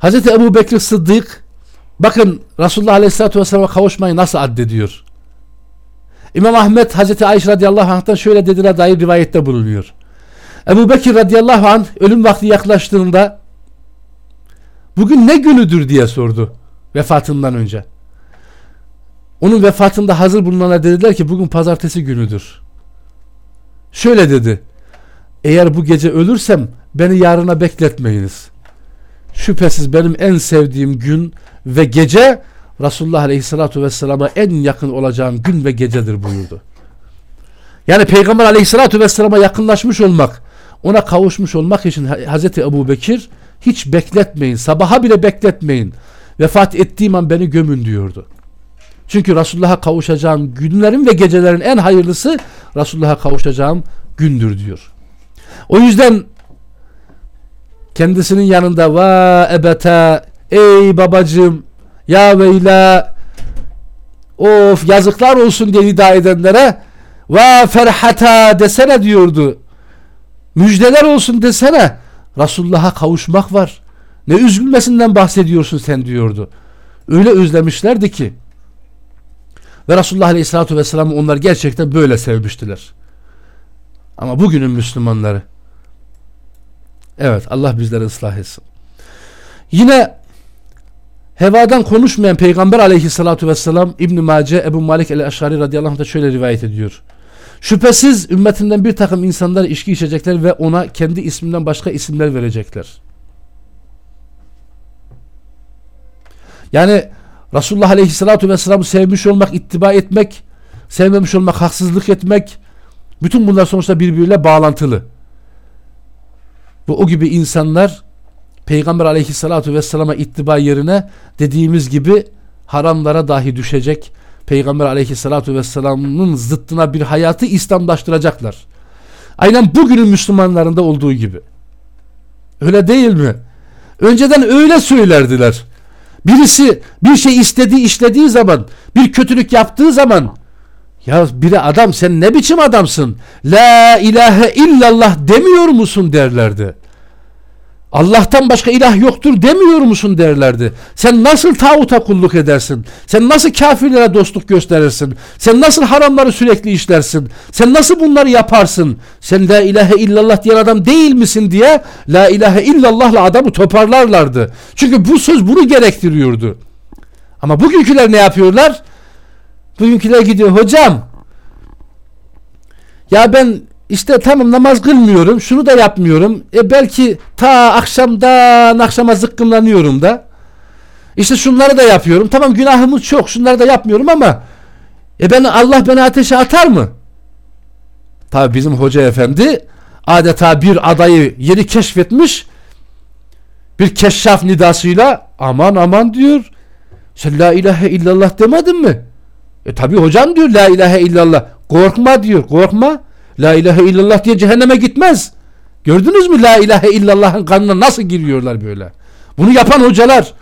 [SPEAKER 1] Hz. Ebu Bekir Sıddık bakın Resulullah Aleyhisselatü Vesselam'a kavuşmayı nasıl addediyor? İmam Ahmet Hz. Ayşe radıyallahu anh'tan şöyle dediğine dair rivayette bulunuyor. Ebu Bekir radıyallahu anh ölüm vakti yaklaştığında bugün ne günüdür diye sordu vefatından önce. Onun vefatında hazır bulunanlar dediler ki bugün pazartesi günüdür. Şöyle dedi. Eğer bu gece ölürsem beni yarına bekletmeyiniz. Şüphesiz benim en sevdiğim gün ve gece Resulullah Aleyhisselatü Vesselam'a en yakın olacağım gün ve gecedir buyurdu. Yani Peygamber Aleyhisselatü Vesselam'a yakınlaşmış olmak, ona kavuşmuş olmak için Hazreti Ebu Bekir hiç bekletmeyin, sabaha bile bekletmeyin. Vefat ettiğim an beni gömün diyordu. Çünkü Resulullah'a kavuşacağım günlerin ve gecelerin en hayırlısı Resulullah'a kavuşacağım gündür diyor. O yüzden kendisinin yanında va ebete ey babacığım ya veyla of yazıklar olsun diye nida edenlere va ferhata desene diyordu. Müjdeler olsun desene. Resulullah'a kavuşmak var. Ne üzülmesinden bahsediyorsun sen diyordu. Öyle özlemişlerdi ki. Ve Resulullah Aleyhisselatü Vesselam onlar gerçekten böyle sevmiştiler. Ama bugünün Müslümanları evet Allah bizleri ıslah etsin. Yine hevadan konuşmayan Peygamber Aleyhisselatü Vesselam İbn-i Mace Ebu Malik el-Eşari radıyallahu anh da şöyle rivayet ediyor. Şüphesiz ümmetinden bir takım insanlar içki içecekler ve ona kendi isminden başka isimler verecekler. Yani Resulullah Aleyhisselatü Vesselam'ı sevmiş olmak, ittiba etmek, sevmemiş olmak, haksızlık etmek, bütün bunlar sonuçta birbiriyle bağlantılı. Ve o gibi insanlar Peygamber Aleyhisselatü Vesselam'a ittiba yerine dediğimiz gibi haramlara dahi düşecek, Peygamber aleyhissalatu vesselamın zıttına bir hayatı İslamlaştıracaklar. Aynen bugünün Müslümanlarında olduğu gibi. Öyle değil mi? Önceden öyle söylerdiler. Birisi bir şey istediği işlediği zaman bir kötülük yaptığı zaman ya biri adam sen ne biçim adamsın? La ilahe illallah demiyor musun derlerdi. Allah'tan başka ilah yoktur demiyor musun derlerdi. Sen nasıl tağuta kulluk edersin? Sen nasıl kafirlere dostluk gösterirsin? Sen nasıl haramları sürekli işlersin? Sen nasıl bunları yaparsın? Sen la ilahe illallah diyen adam değil misin diye la ilahe illallahla adamı toparlarlardı. Çünkü bu söz bunu gerektiriyordu. Ama bugünküler ne yapıyorlar? Bugünküler gidiyor hocam ya ben işte tamam namaz kılmıyorum. Şunu da yapmıyorum. E belki ta akşamdan akşama zıkkımlanıyorum da. İşte şunları da yapıyorum. Tamam günahımız çok. Şunları da yapmıyorum ama e ben Allah beni ateşe atar mı? Tabi bizim hoca efendi adeta bir adayı yeni keşfetmiş. Bir keşşaf nidasıyla aman aman diyor. Sen la ilahe illallah demedin mi? E tabi hocam diyor la ilahe illallah. Korkma diyor. Korkma. La ilahe illallah diye cehenneme gitmez. Gördünüz mü la ilahe illallah'ın kanına nasıl giriyorlar böyle? Bunu yapan hocalar.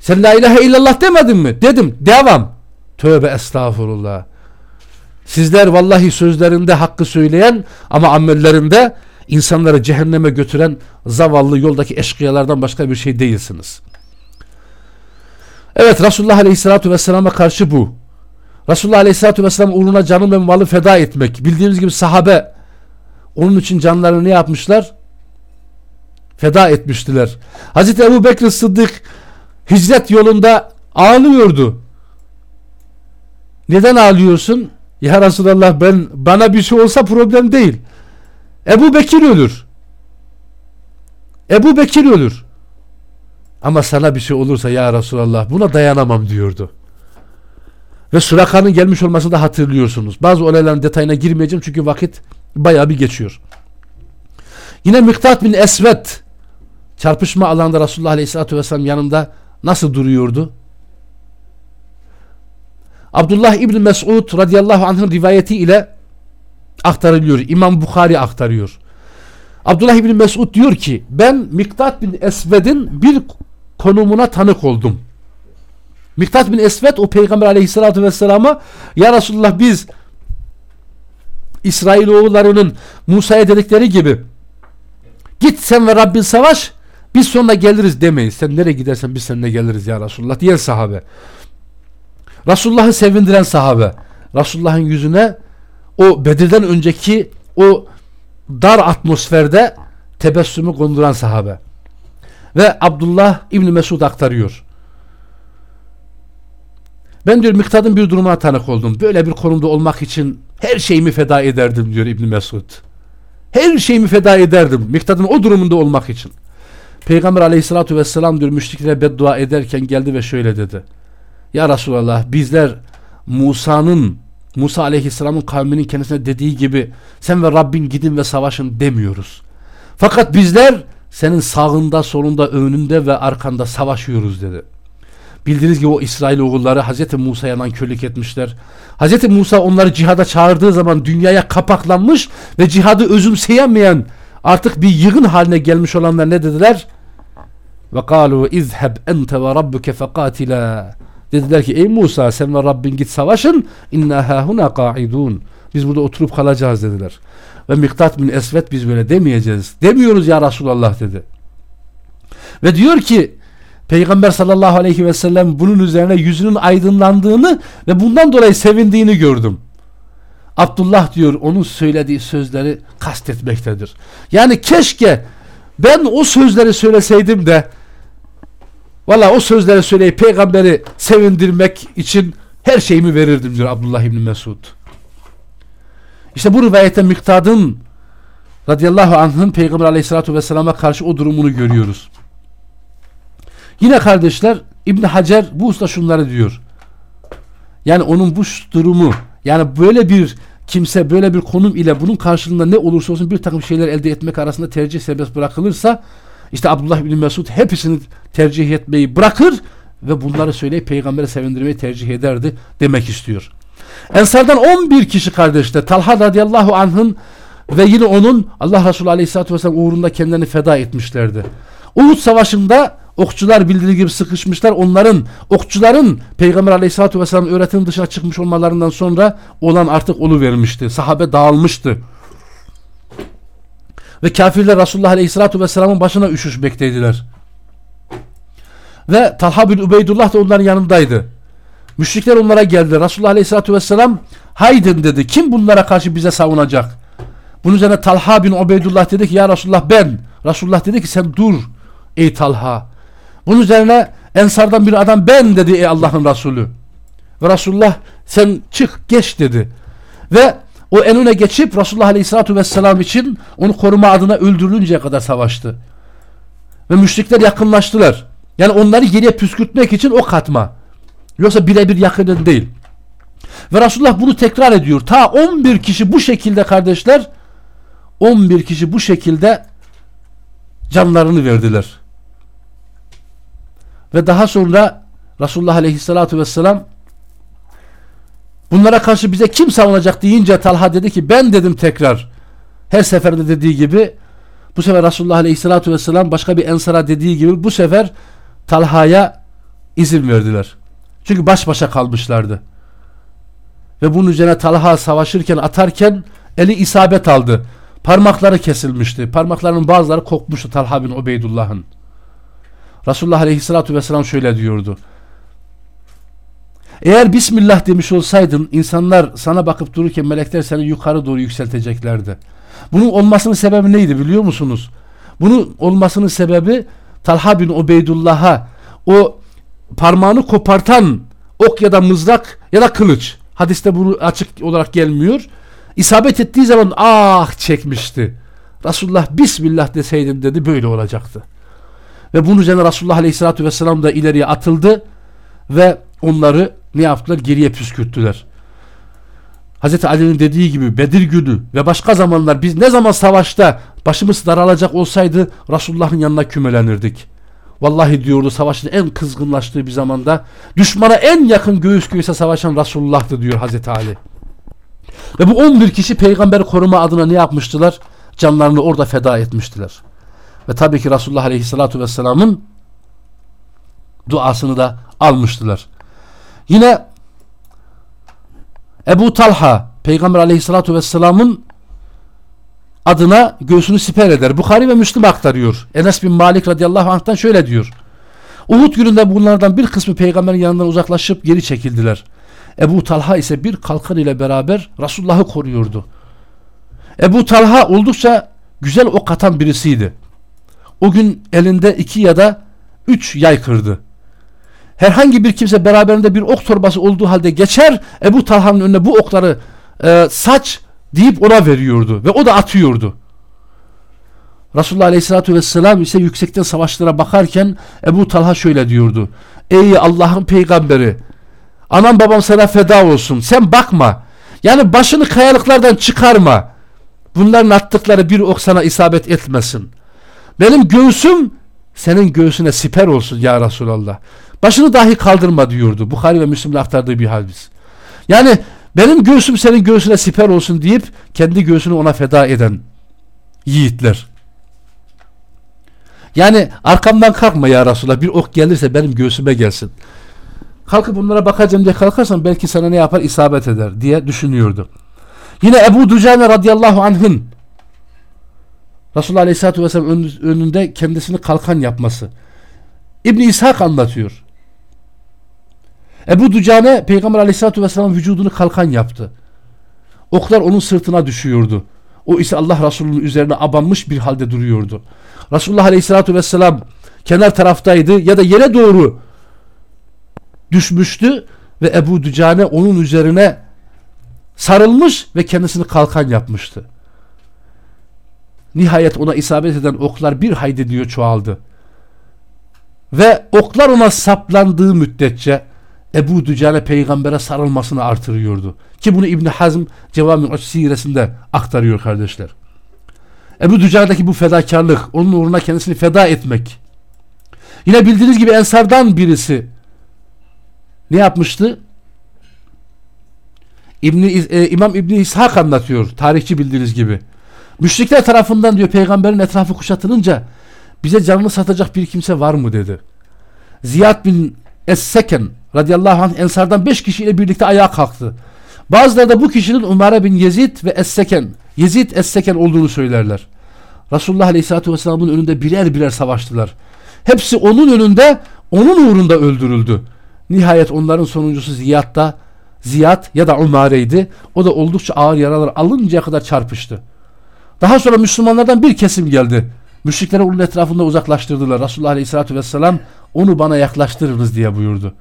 [SPEAKER 1] Sen la ilahe illallah demedin mi? Dedim. Devam. Tövbe estağfurullah. Sizler vallahi sözlerinde hakkı söyleyen ama amellerinde insanları cehenneme götüren zavallı yoldaki eşkıyalardan başka bir şey değilsiniz. Evet Resulullah Aleyhisselatü Vesselam'a karşı bu. Resulullah Aleyhisselatü Vesselam uğruna canım ve malı feda etmek. Bildiğimiz gibi sahabe onun için canlarını ne yapmışlar? Feda etmiştiler. Hazreti Ebu Bekir Sıddık hicret yolunda ağlıyordu. Neden ağlıyorsun? Ya Resulallah ben bana bir şey olsa problem değil. Ebu Bekir ölür. Ebu Bekir ölür. Ama sana bir şey olursa ya Resulallah buna dayanamam diyordu. Ve Suraka'nın gelmiş olmasını da hatırlıyorsunuz. Bazı olayların detayına girmeyeceğim çünkü vakit bayağı bir geçiyor. Yine Miktat bin Esvet çarpışma alanında Resulullah Aleyhisselatü Vesselam yanında nasıl duruyordu? Abdullah İbni Mesud radıyallahu anh'ın rivayeti ile aktarılıyor. İmam Bukhari aktarıyor. Abdullah İbni Mesud diyor ki ben Miktat bin Esved'in bir konumuna tanık oldum. Miktat bin Esvet o peygamber aleyhissalatü vesselama ya Resulullah biz İsrailoğullarının Musa'ya dedikleri gibi git sen ve Rabbin savaş biz sonra geliriz demeyin. Sen nereye gidersen biz seninle geliriz ya Resulullah diyen sahabe. Resulullah'ı sevindiren sahabe. Resulullah'ın yüzüne o Bedir'den önceki o dar atmosferde tebessümü konduran sahabe. Ve Abdullah İbni Mesud aktarıyor. Ben diyor Miktad'ın bir durumuna tanık oldum. Böyle bir konumda olmak için her şeyimi feda ederdim diyor İbn Mesud. Her şeyimi feda ederdim Miktad'ın o durumunda olmak için. Peygamber aleyhissalatü vesselam diyor müşriklere beddua ederken geldi ve şöyle dedi. Ya Resulallah bizler Musa'nın Musa aleyhisselamın kavminin kendisine dediği gibi sen ve Rabbin gidin ve savaşın demiyoruz. Fakat bizler senin sağında, solunda, önünde ve arkanda savaşıyoruz dedi. Bildiğiniz gibi o İsrail oğulları Hz. Musa'ya nankörlük etmişler. Hz. Musa onları cihada çağırdığı zaman dünyaya kapaklanmış ve cihadı özümseyemeyen artık bir yığın haline gelmiş olanlar ne dediler? Ve kalu izheb ente ve rabbuke fekatila. Dediler ki ey Musa sen ve Rabbin git savaşın. İnna hahuna qaidun. Biz burada oturup kalacağız dediler. Ve Miktat bin Esvet biz böyle demeyeceğiz. Demiyoruz ya Resulallah dedi. Ve diyor ki Peygamber sallallahu aleyhi ve sellem bunun üzerine yüzünün aydınlandığını ve bundan dolayı sevindiğini gördüm. Abdullah diyor onun söylediği sözleri kastetmektedir. Yani keşke ben o sözleri söyleseydim de valla o sözleri söyleyip peygamberi sevindirmek için her şeyimi verirdim diyor Abdullah İbni Mesud. İşte bu rivayette Miktad'ın radıyallahu anh'ın Peygamber aleyhissalatu vesselama karşı o durumunu görüyoruz. Yine kardeşler İbn Hacer bu usta şunları diyor. Yani onun bu durumu yani böyle bir kimse böyle bir konum ile bunun karşılığında ne olursa olsun bir takım şeyler elde etmek arasında tercih serbest bırakılırsa işte Abdullah bin Mesud hepsini tercih etmeyi bırakır ve bunları söyleyip peygamberi sevindirmeyi tercih ederdi demek istiyor. Ensardan 11 kişi kardeşler Talha radıyallahu anh'ın ve yine onun Allah Resulü aleyhissalatü vesselam uğrunda kendilerini feda etmişlerdi. Uhud savaşında okçular bildiği gibi sıkışmışlar. Onların okçuların Peygamber aleyhissalatü vesselam öğretimin dışına çıkmış olmalarından sonra olan artık olu vermişti. Sahabe dağılmıştı. Ve kafirler Resulullah aleyhissalatü vesselamın başına üşüşmekteydiler. Ve Talha bin Ubeydullah da onların yanındaydı. Müşrikler onlara geldi. Resulullah Aleyhisselatü Vesselam haydin dedi. Kim bunlara karşı bize savunacak? Bunun üzerine Talha bin Ubeydullah dedi ki ya Resulullah ben. Resulullah dedi ki sen dur ey Talha. Bunun üzerine Ensardan bir adam ben dedi ey Allah'ın Resulü. Ve Resulullah sen çık geç dedi. Ve o en öne geçip Resulullah Aleyhisselatü Vesselam için onu koruma adına öldürülünceye kadar savaştı. Ve müşrikler yakınlaştılar. Yani onları geriye püskürtmek için o katma. Yoksa birebir yakının değil. Ve Resulullah bunu tekrar ediyor. Ta 11 kişi bu şekilde kardeşler 11 kişi bu şekilde canlarını verdiler. Ve daha sonra Resulullah Aleyhisselatü Vesselam bunlara karşı bize kim savunacak deyince Talha dedi ki ben dedim tekrar her seferde dediği gibi bu sefer Resulullah Aleyhisselatü Vesselam başka bir ensara dediği gibi bu sefer Talha'ya izin verdiler. Çünkü baş başa kalmışlardı. Ve bunun üzerine Talha savaşırken atarken eli isabet aldı. Parmakları kesilmişti. Parmaklarının bazıları kokmuştu Talha bin Ubeydullah'ın. Resulullah Aleyhisselatü Vesselam şöyle diyordu. Eğer Bismillah demiş olsaydın insanlar sana bakıp dururken melekler seni yukarı doğru yükselteceklerdi. Bunun olmasının sebebi neydi biliyor musunuz? Bunun olmasının sebebi Talha bin Ubeydullah'a o parmağını kopartan ok ya da mızrak ya da kılıç. Hadiste bunu açık olarak gelmiyor. İsabet ettiği zaman ah çekmişti. Resulullah Bismillah deseydim dedi böyle olacaktı. Ve bunun üzerine Resulullah Aleyhisselatü Vesselam da ileriye atıldı ve onları ne yaptılar? Geriye püskürttüler. Hz. Ali'nin dediği gibi Bedir günü ve başka zamanlar biz ne zaman savaşta başımız daralacak olsaydı Resulullah'ın yanına kümelenirdik. Vallahi diyordu savaşın en kızgınlaştığı bir zamanda düşmana en yakın göğüs göğüse savaşan Resulullah'tı diyor Hazreti Ali. Ve bu 11 kişi peygamber koruma adına ne yapmıştılar? Canlarını orada feda etmiştiler. Ve tabii ki Resulullah Aleyhisselatü Vesselam'ın duasını da almıştılar. Yine Ebu Talha Peygamber Aleyhisselatü Vesselam'ın adına göğsünü siper eder. Bukhari ve Müslüm aktarıyor. Enes bin Malik radıyallahu anh'tan şöyle diyor. Uhud gününde bunlardan bir kısmı peygamberin yanından uzaklaşıp geri çekildiler. Ebu Talha ise bir kalkan ile beraber Resulullah'ı koruyordu. Ebu Talha oldukça güzel ok atan birisiydi. O gün elinde iki ya da üç yay kırdı. Herhangi bir kimse beraberinde bir ok torbası olduğu halde geçer Ebu Talha'nın önüne bu okları e, saç deyip ona veriyordu ve o da atıyordu. Resulullah Aleyhisselatü Vesselam ise yüksekten savaşlara bakarken Ebu Talha şöyle diyordu. Ey Allah'ın peygamberi anam babam sana feda olsun sen bakma. Yani başını kayalıklardan çıkarma. Bunların attıkları bir ok sana isabet etmesin. Benim göğsüm senin göğsüne siper olsun ya Resulallah. Başını dahi kaldırma diyordu. Bukhari ve Müslim'le aktardığı bir hadis. Yani benim göğsüm senin göğsüne siper olsun deyip kendi göğsünü ona feda eden yiğitler. Yani arkamdan kalkma ya Resulallah bir ok gelirse benim göğsüme gelsin. Kalkıp bunlara bakacağım diye kalkarsan belki sana ne yapar isabet eder diye düşünüyordu. Yine Ebu Ducane radıyallahu anh'ın Resulullah aleyhissalatü vesselam önünde kendisini kalkan yapması. İbn İshak anlatıyor. Ebu Ducane Peygamber aleyhissalatü vesselam vücudunu kalkan yaptı. Oklar onun sırtına düşüyordu. O ise Allah Resulü'nün üzerine abanmış bir halde duruyordu. Resulullah Aleyhisselatü Vesselam kenar taraftaydı ya da yere doğru düşmüştü ve Ebu Dücane onun üzerine sarılmış ve kendisini kalkan yapmıştı. Nihayet ona isabet eden oklar bir haydi diyor çoğaldı. Ve oklar ona saplandığı müddetçe Ebu Dücane peygambere sarılmasını artırıyordu. Ki bunu İbni Hazm Cevami Siresinde aktarıyor kardeşler. Ebu Dücane'deki bu fedakarlık, onun uğruna kendisini feda etmek. Yine bildiğiniz gibi Ensardan birisi ne yapmıştı? İbni, e, İmam İbni İshak anlatıyor. Tarihçi bildiğiniz gibi. Müşrikler tarafından diyor peygamberin etrafı kuşatılınca bize canını satacak bir kimse var mı dedi. Ziyad bin Es-Seken radıyallahu anh Ensardan beş kişiyle birlikte ayağa kalktı. Bazıları da bu kişinin Umare bin Yezid ve Es-Seken Yezid Es-Seken olduğunu söylerler. Resulullah aleyhissalatü vesselamın önünde birer birer savaştılar. Hepsi onun önünde onun uğrunda öldürüldü. Nihayet onların sonuncusu Ziyad da Ziyad ya da Umare'ydi. O da oldukça ağır yaralar alıncaya kadar çarpıştı. Daha sonra Müslümanlardan bir kesim geldi. Müşrikleri onun etrafında uzaklaştırdılar. Resulullah Aleyhisselatü Vesselam onu bana yaklaştırınız diye buyurdu.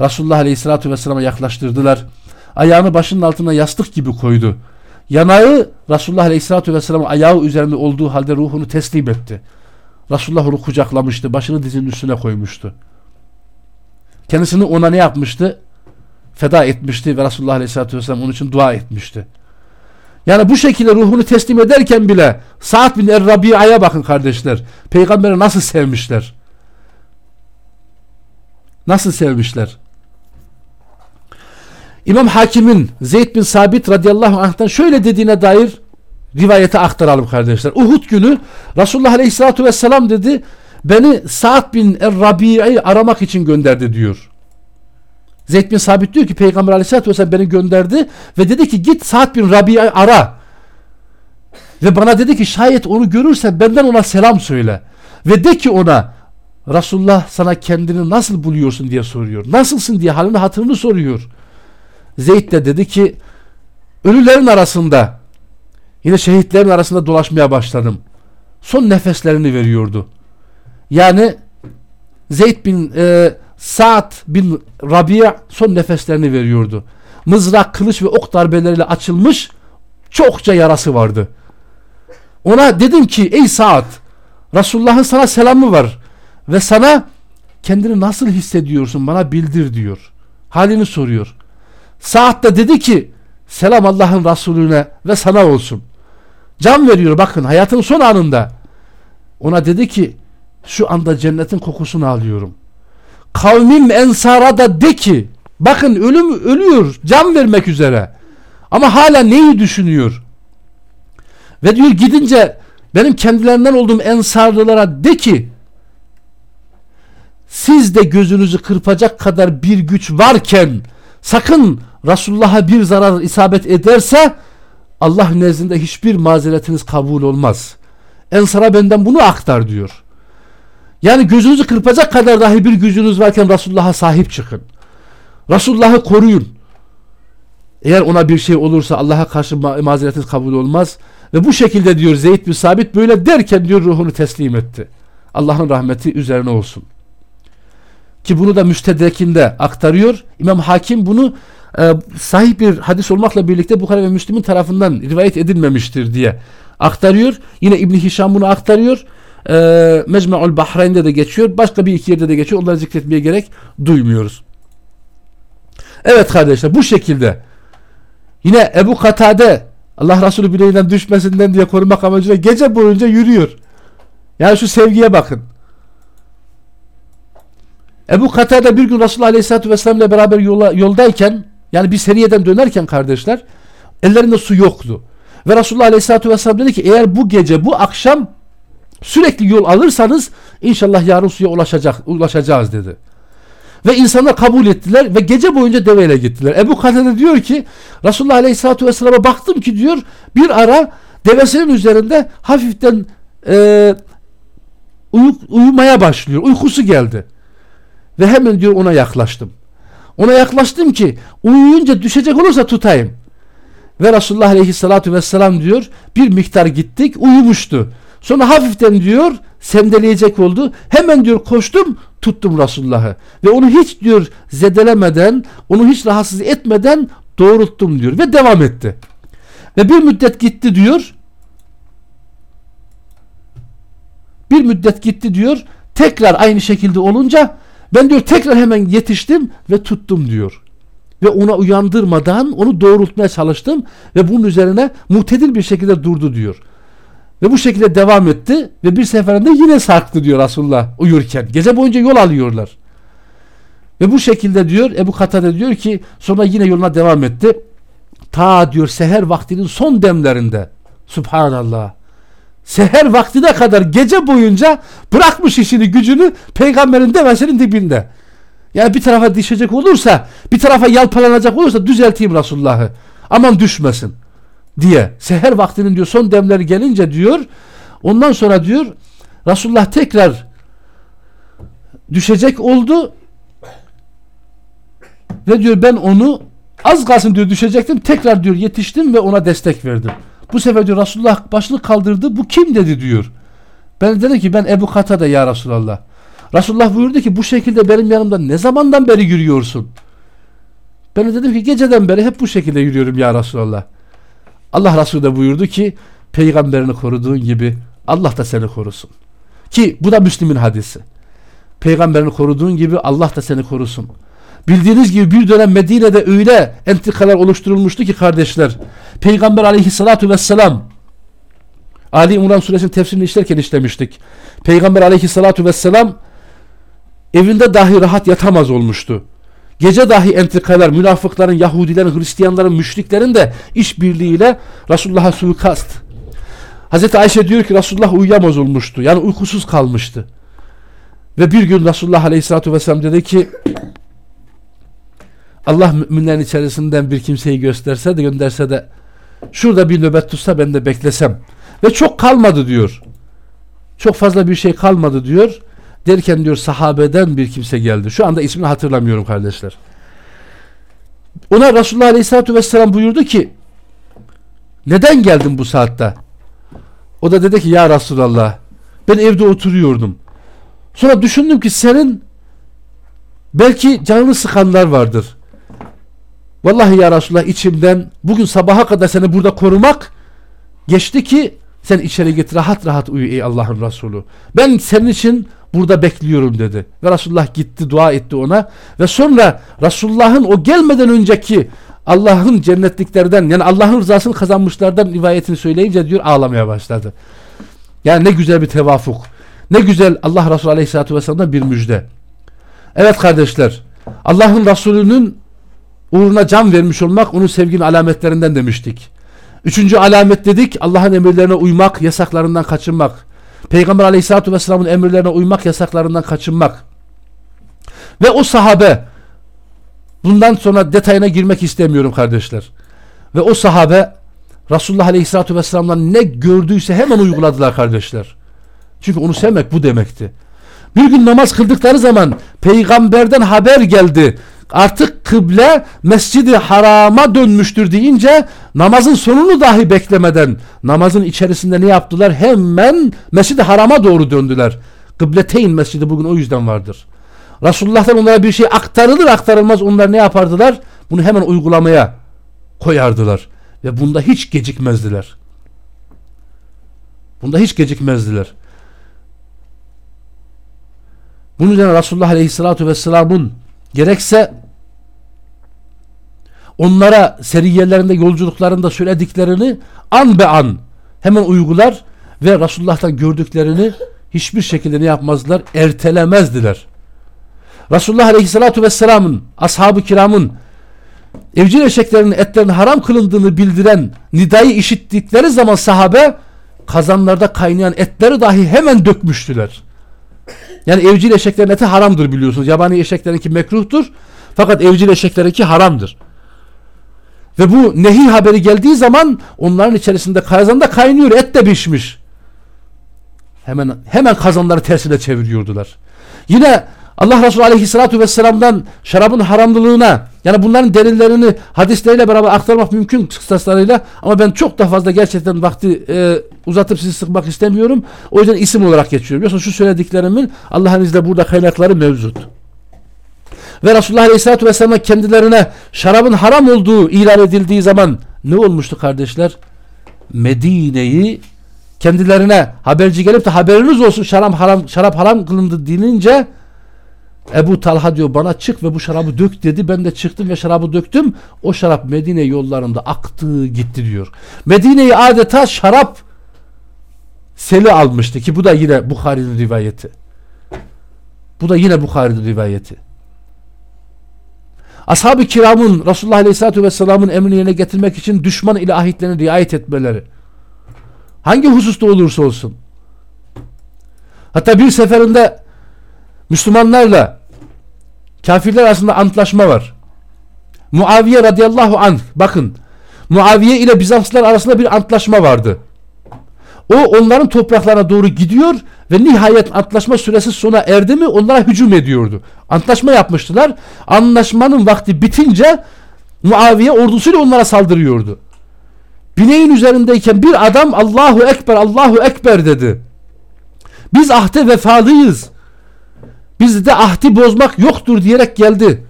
[SPEAKER 1] Resulullah Aleyhisselatü Vesselam'a yaklaştırdılar. Ayağını başının altına yastık gibi koydu. Yanağı Resulullah Aleyhisselatü Vesselam'ın ayağı üzerinde olduğu halde ruhunu teslim etti. Resulullah onu kucaklamıştı. Başını dizinin üstüne koymuştu. Kendisini ona ne yapmıştı? Feda etmişti ve Resulullah Aleyhisselatü Vesselam onun için dua etmişti. Yani bu şekilde ruhunu teslim ederken bile Sa'd bin Er-Rabi'a'ya bakın kardeşler. Peygamberi nasıl sevmişler. Nasıl sevmişler. İmam Hakim'in Zeyd bin Sabit radıyallahu anh'tan şöyle dediğine dair rivayete aktaralım kardeşler. Uhud günü Resulullah aleyhissalatu vesselam dedi beni Sa'd bin Er-Rabi'i aramak için gönderdi diyor. Zeyd bin Sabit diyor ki Peygamber aleyhissalatu vesselam beni gönderdi ve dedi ki git Sa'd bin Rabi'i ara. Ve bana dedi ki şayet onu görürse benden ona selam söyle. Ve de ki ona Resulullah sana kendini nasıl buluyorsun diye soruyor. Nasılsın diye halini hatırını soruyor. Zeyd de dedi ki ölülerin arasında yine şehitlerin arasında dolaşmaya başladım. Son nefeslerini veriyordu. Yani Zeyd bin e, Sa'd bin Rabia son nefeslerini veriyordu. Mızrak, kılıç ve ok darbeleriyle açılmış çokça yarası vardı. Ona dedim ki ey Sa'd Resulullah'ın sana selamı var ve sana kendini nasıl hissediyorsun bana bildir diyor. Halini soruyor. Saat da dedi ki selam Allah'ın Resulüne ve sana olsun. Can veriyor bakın hayatın son anında. Ona dedi ki şu anda cennetin kokusunu alıyorum. Kavmim ensara da de ki bakın ölüm ölüyor can vermek üzere. Ama hala neyi düşünüyor? Ve diyor gidince benim kendilerinden olduğum ensarlılara de ki siz de gözünüzü kırpacak kadar bir güç varken sakın Resulullah'a bir zarar isabet ederse Allah nezdinde hiçbir mazeretiniz kabul olmaz. Ensara benden bunu aktar diyor. Yani gözünüzü kırpacak kadar dahi bir gücünüz varken Resulullah'a sahip çıkın. Resulullah'ı koruyun. Eğer ona bir şey olursa Allah'a karşı ma mazeretiniz kabul olmaz. Ve bu şekilde diyor Zeyd bin Sabit böyle derken diyor ruhunu teslim etti. Allah'ın rahmeti üzerine olsun. Ki bunu da müstedrekinde aktarıyor. İmam Hakim bunu e, sahih bir hadis olmakla birlikte Bukhara ve Müslim'in tarafından rivayet edilmemiştir diye aktarıyor. Yine İbn Hişam bunu aktarıyor. E, Mecmu'ul Bahreyn'de de geçiyor. Başka bir iki yerde de geçiyor. Onları zikretmeye gerek duymuyoruz. Evet kardeşler bu şekilde Yine Ebu Katade Allah Resulü bileğinden düşmesinden diye korumak amacıyla gece boyunca yürüyor. Yani şu sevgiye bakın. Ebu Katade bir gün Resulullah Aleyhisselatü Vesselam ile beraber yola, yoldayken yani bir seriyeden dönerken kardeşler ellerinde su yoktu. Ve Resulullah Aleyhisselatü Vesselam dedi ki eğer bu gece bu akşam sürekli yol alırsanız inşallah yarın suya ulaşacak, ulaşacağız dedi. Ve insanlar kabul ettiler ve gece boyunca deveyle gittiler. Ebu Katade diyor ki Resulullah Aleyhisselatü Vesselam'a baktım ki diyor bir ara devesinin üzerinde hafiften e, uyu, uyumaya başlıyor. Uykusu geldi. Ve hemen diyor ona yaklaştım. Ona yaklaştım ki uyuyunca düşecek olursa tutayım. Ve Resulullah Aleyhisselatü Vesselam diyor bir miktar gittik uyumuştu. Sonra hafiften diyor semdeleyecek oldu. Hemen diyor koştum tuttum Resulullah'ı. Ve onu hiç diyor zedelemeden onu hiç rahatsız etmeden doğrulttum diyor. Ve devam etti. Ve bir müddet gitti diyor. Bir müddet gitti diyor. Tekrar aynı şekilde olunca ben diyor tekrar hemen yetiştim ve tuttum diyor. Ve ona uyandırmadan onu doğrultmaya çalıştım ve bunun üzerine mutedil bir şekilde durdu diyor. Ve bu şekilde devam etti ve bir seferinde yine sarktı diyor Resulullah uyurken. Gece boyunca yol alıyorlar. Ve bu şekilde diyor Ebu Katade diyor ki sonra yine yoluna devam etti. Ta diyor seher vaktinin son demlerinde Subhanallah seher vaktine kadar gece boyunca bırakmış işini gücünü peygamberin devesinin dibinde. Yani bir tarafa düşecek olursa bir tarafa yalpalanacak olursa düzelteyim Resulullah'ı. Aman düşmesin diye. Seher vaktinin diyor son demleri gelince diyor ondan sonra diyor Resulullah tekrar düşecek oldu ve diyor ben onu az kalsın diyor düşecektim tekrar diyor yetiştim ve ona destek verdim. Bu sefer diyor Resulullah başını kaldırdı. Bu kim dedi diyor. Ben dedim ki ben Ebu Katade ya Resulallah. Resulullah buyurdu ki bu şekilde benim yanımda ne zamandan beri yürüyorsun? Ben de dedim ki geceden beri hep bu şekilde yürüyorum ya Resulallah. Allah Resulü de buyurdu ki peygamberini koruduğun gibi Allah da seni korusun. Ki bu da Müslim'in hadisi. Peygamberini koruduğun gibi Allah da seni korusun. Bildiğiniz gibi bir dönem Medine'de öyle entrikalar oluşturulmuştu ki kardeşler. Peygamber aleyhissalatu vesselam Ali İmran suresinin tefsirini işlerken işlemiştik. Peygamber aleyhissalatu vesselam evinde dahi rahat yatamaz olmuştu. Gece dahi entrikalar, münafıkların, Yahudilerin, Hristiyanların, müşriklerin de işbirliğiyle Resulullah'a suikast. Hazreti Ayşe diyor ki Resulullah uyuyamaz olmuştu. Yani uykusuz kalmıştı. Ve bir gün Resulullah Aleyhisselatü Vesselam dedi ki Allah müminlerin içerisinden bir kimseyi gösterse de gönderse de şurada bir nöbet tutsa ben de beklesem. Ve çok kalmadı diyor. Çok fazla bir şey kalmadı diyor. Derken diyor sahabeden bir kimse geldi. Şu anda ismini hatırlamıyorum kardeşler. Ona Resulullah Aleyhisselatü Vesselam buyurdu ki neden geldin bu saatte? O da dedi ki ya Resulallah ben evde oturuyordum. Sonra düşündüm ki senin belki canını sıkanlar vardır. Vallahi ya Resulallah içimden bugün sabaha kadar seni burada korumak geçti ki sen içeri git rahat rahat uyu ey Allah'ın Resulü. Ben senin için burada bekliyorum dedi. Ve Resulullah gitti dua etti ona. Ve sonra Resulullah'ın o gelmeden önceki Allah'ın cennetliklerden yani Allah'ın rızasını kazanmışlardan rivayetini söyleyince diyor ağlamaya başladı. Yani ne güzel bir tevafuk. Ne güzel Allah Resulü Aleyhisselatü Vesselam'dan bir müjde. Evet kardeşler Allah'ın Resulü'nün uğruna can vermiş olmak onun sevginin alametlerinden demiştik. Üçüncü alamet dedik Allah'ın emirlerine uymak, yasaklarından kaçınmak. Peygamber aleyhissalatü vesselamın emirlerine uymak, yasaklarından kaçınmak. Ve o sahabe bundan sonra detayına girmek istemiyorum kardeşler. Ve o sahabe Resulullah aleyhissalatü vesselam'dan ne gördüyse hemen uyguladılar kardeşler. Çünkü onu sevmek bu demekti. Bir gün namaz kıldıkları zaman peygamberden haber geldi artık kıble mescidi harama dönmüştür deyince namazın sonunu dahi beklemeden namazın içerisinde ne yaptılar? Hemen mescidi harama doğru döndüler. Kıbleteyn mescidi bugün o yüzden vardır. Resulullah'tan onlara bir şey aktarılır aktarılmaz onlar ne yapardılar? Bunu hemen uygulamaya koyardılar. Ve bunda hiç gecikmezdiler. Bunda hiç gecikmezdiler. Bunun üzerine Resulullah Aleyhisselatü Vesselam'ın gerekse onlara seriyelerinde yolculuklarında söylediklerini an be an hemen uygular ve Resulullah'tan gördüklerini hiçbir şekilde ne yapmazlar? Ertelemezdiler. Resulullah Aleyhisselatü Vesselam'ın, ashab-ı kiramın evcil eşeklerinin etlerinin haram kılındığını bildiren nidayı işittikleri zaman sahabe kazanlarda kaynayan etleri dahi hemen dökmüştüler. Yani evcil eşeklerin eti haramdır biliyorsunuz. Yabani eşeklerinki mekruhtur. Fakat evcil eşeklerinki haramdır. Ve bu nehi haberi geldiği zaman onların içerisinde kazanda kaynıyor. Et de pişmiş. Hemen hemen kazanları tersine çeviriyordular. Yine Allah Resulü Aleyhisselatü Vesselam'dan şarabın haramlılığına yani bunların delillerini hadisleriyle beraber aktarmak mümkün kıstaslarıyla ama ben çok daha fazla gerçekten vakti e, uzatıp sizi sıkmak istemiyorum. O yüzden isim olarak geçiyorum. Biliyorsunuz şu söylediklerimin Allah'ın izniyle burada kaynakları mevcut. Ve Resulullah Aleyhisselatü Vesselam'a kendilerine şarabın haram olduğu ilan edildiği zaman ne olmuştu kardeşler? Medine'yi kendilerine haberci gelip de haberiniz olsun şarap haram, şarap haram kılındı denince Ebu Talha diyor bana çık ve bu şarabı dök dedi. Ben de çıktım ve şarabı döktüm. O şarap Medine yollarında aktı gitti diyor. Medine'yi adeta şarap seli almıştı ki bu da yine Bukhari'nin rivayeti. Bu da yine Bukhari'nin rivayeti. Ashab-ı kiramın Resulullah Aleyhisselatü Vesselam'ın emrini yerine getirmek için düşman ile ahitlerine riayet etmeleri. Hangi hususta olursa olsun. Hatta bir seferinde Müslümanlarla kafirler arasında antlaşma var. Muaviye radıyallahu anh bakın Muaviye ile Bizanslılar arasında bir antlaşma vardı. O onların topraklarına doğru gidiyor ve nihayet antlaşma süresi sona erdi mi onlara hücum ediyordu. Antlaşma yapmıştılar. Anlaşmanın vakti bitince Muaviye ordusuyla onlara saldırıyordu. Bineğin üzerindeyken bir adam Allahu Ekber Allahu Ekber dedi. Biz ahde vefalıyız. Bizde ahdi bozmak yoktur diyerek geldi.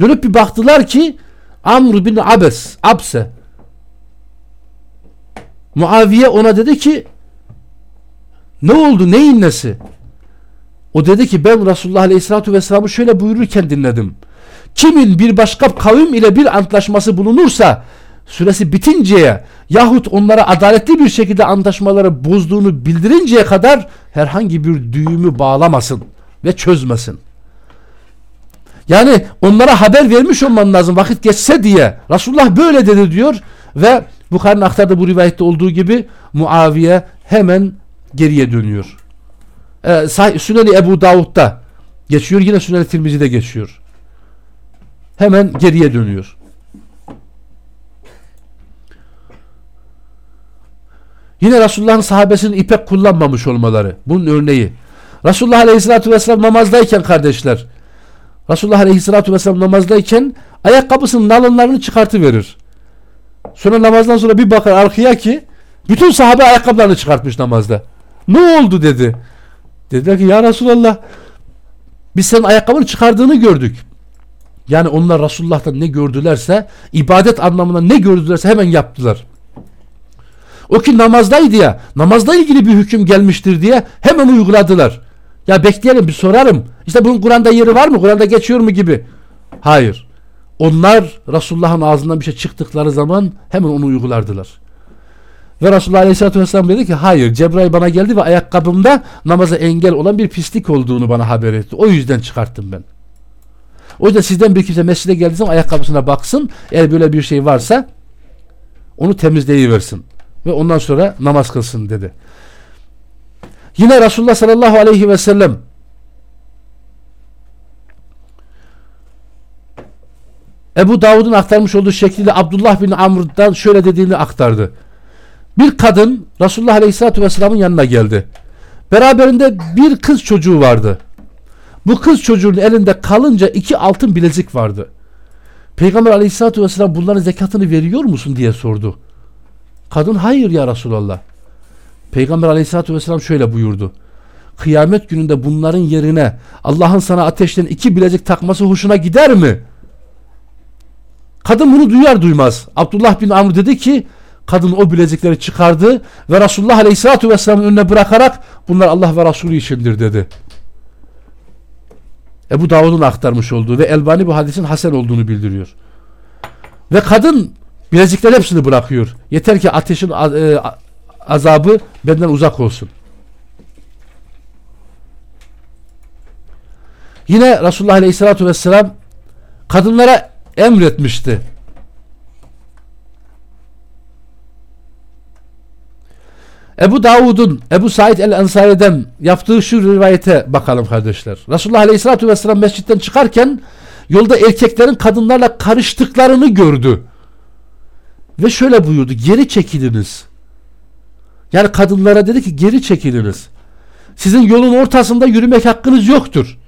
[SPEAKER 1] Dönüp bir baktılar ki Amr bin Abes, Abse Muaviye ona dedi ki ne oldu neyin nesi? O dedi ki ben Resulullah Aleyhisselatü Vesselam'ı şöyle buyururken dinledim. Kimin bir başka kavim ile bir antlaşması bulunursa süresi bitinceye yahut onlara adaletli bir şekilde antlaşmaları bozduğunu bildirinceye kadar herhangi bir düğümü bağlamasın ve çözmesin. Yani onlara haber vermiş olman lazım vakit geçse diye. Resulullah böyle dedi diyor ve Bukhari'nin aktardığı bu rivayette olduğu gibi Muaviye hemen geriye dönüyor. Ee, Süneni Ebu Davud'da geçiyor. Yine Süneni Tirmizi'de geçiyor. Hemen geriye dönüyor. Yine Resulullah'ın sahabesinin ipek kullanmamış olmaları. Bunun örneği. Resulullah Aleyhisselatü Vesselam namazdayken kardeşler Resulullah Aleyhisselatü Vesselam namazdayken ayakkabısının nalınlarını çıkartıverir. Sonra namazdan sonra bir bakar arkaya ki bütün sahabe ayakkabılarını çıkartmış namazda. Ne oldu dedi. Dediler ki ya Resulallah biz senin ayakkabını çıkardığını gördük. Yani onlar Resulullah'tan ne gördülerse ibadet anlamında ne gördülerse hemen yaptılar. O ki namazdaydı ya namazla ilgili bir hüküm gelmiştir diye hemen uyguladılar. Ya bekleyelim bir sorarım. İşte bunun Kur'an'da yeri var mı? Kur'an'da geçiyor mu gibi. Hayır. Onlar Resulullah'ın ağzından bir şey çıktıkları zaman hemen onu uygulardılar. Ve Resulullah Aleyhisselatü Vesselam dedi ki hayır Cebrail bana geldi ve ayakkabımda namaza engel olan bir pislik olduğunu bana haber etti. O yüzden çıkarttım ben. O yüzden sizden bir kimse mescide geldiği zaman ayakkabısına baksın. Eğer böyle bir şey varsa onu temizleyiversin. Ve ondan sonra namaz kılsın dedi. Yine Resulullah sallallahu aleyhi ve sellem Ebu Davud'un aktarmış olduğu şekliyle Abdullah bin Amr'dan şöyle dediğini aktardı. Bir kadın Resulullah Aleyhisselatü Vesselam'ın yanına geldi. Beraberinde bir kız çocuğu vardı. Bu kız çocuğun elinde kalınca iki altın bilezik vardı. Peygamber Aleyhisselatü Vesselam bunların zekatını veriyor musun diye sordu. Kadın hayır ya Resulallah. Peygamber Aleyhisselatü Vesselam şöyle buyurdu. Kıyamet gününde bunların yerine Allah'ın sana ateşten iki bilezik takması hoşuna gider mi? Kadın bunu duyar duymaz. Abdullah bin Amr dedi ki kadın o bilezikleri çıkardı ve Resulullah Aleyhisselatü Vesselam'ın önüne bırakarak bunlar Allah ve Resulü içindir dedi. Ebu Davud'un aktarmış olduğu ve Elbani bu hadisin hasen olduğunu bildiriyor. Ve kadın bilezikler hepsini bırakıyor. Yeter ki ateşin e, azabı benden uzak olsun. Yine Resulullah Aleyhisselatü Vesselam kadınlara emretmişti. Ebu Davud'un Ebu Said el-Ensari'den yaptığı şu rivayete bakalım kardeşler. Resulullah Aleyhisselatü Vesselam mescitten çıkarken yolda erkeklerin kadınlarla karıştıklarını gördü. Ve şöyle buyurdu. Geri çekiliniz. Yani kadınlara dedi ki geri çekiliniz. Sizin yolun ortasında yürümek hakkınız yoktur.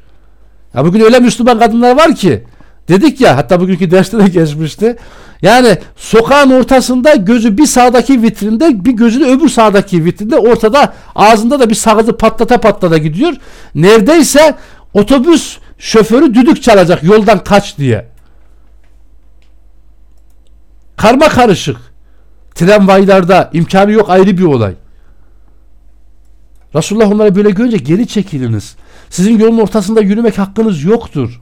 [SPEAKER 1] Ya bugün öyle Müslüman kadınlar var ki dedik ya hatta bugünkü derste de <laughs> geçmişti. Yani sokağın ortasında gözü bir sağdaki vitrinde bir gözünü öbür sağdaki vitrinde ortada ağzında da bir sakızı patlata patlata gidiyor. Neredeyse otobüs şoförü düdük çalacak yoldan kaç diye. Karma karışık. Tramvaylarda imkanı yok ayrı bir olay. Resulullah onlara böyle görünce geri çekiliniz. Sizin yolun ortasında yürümek hakkınız yoktur.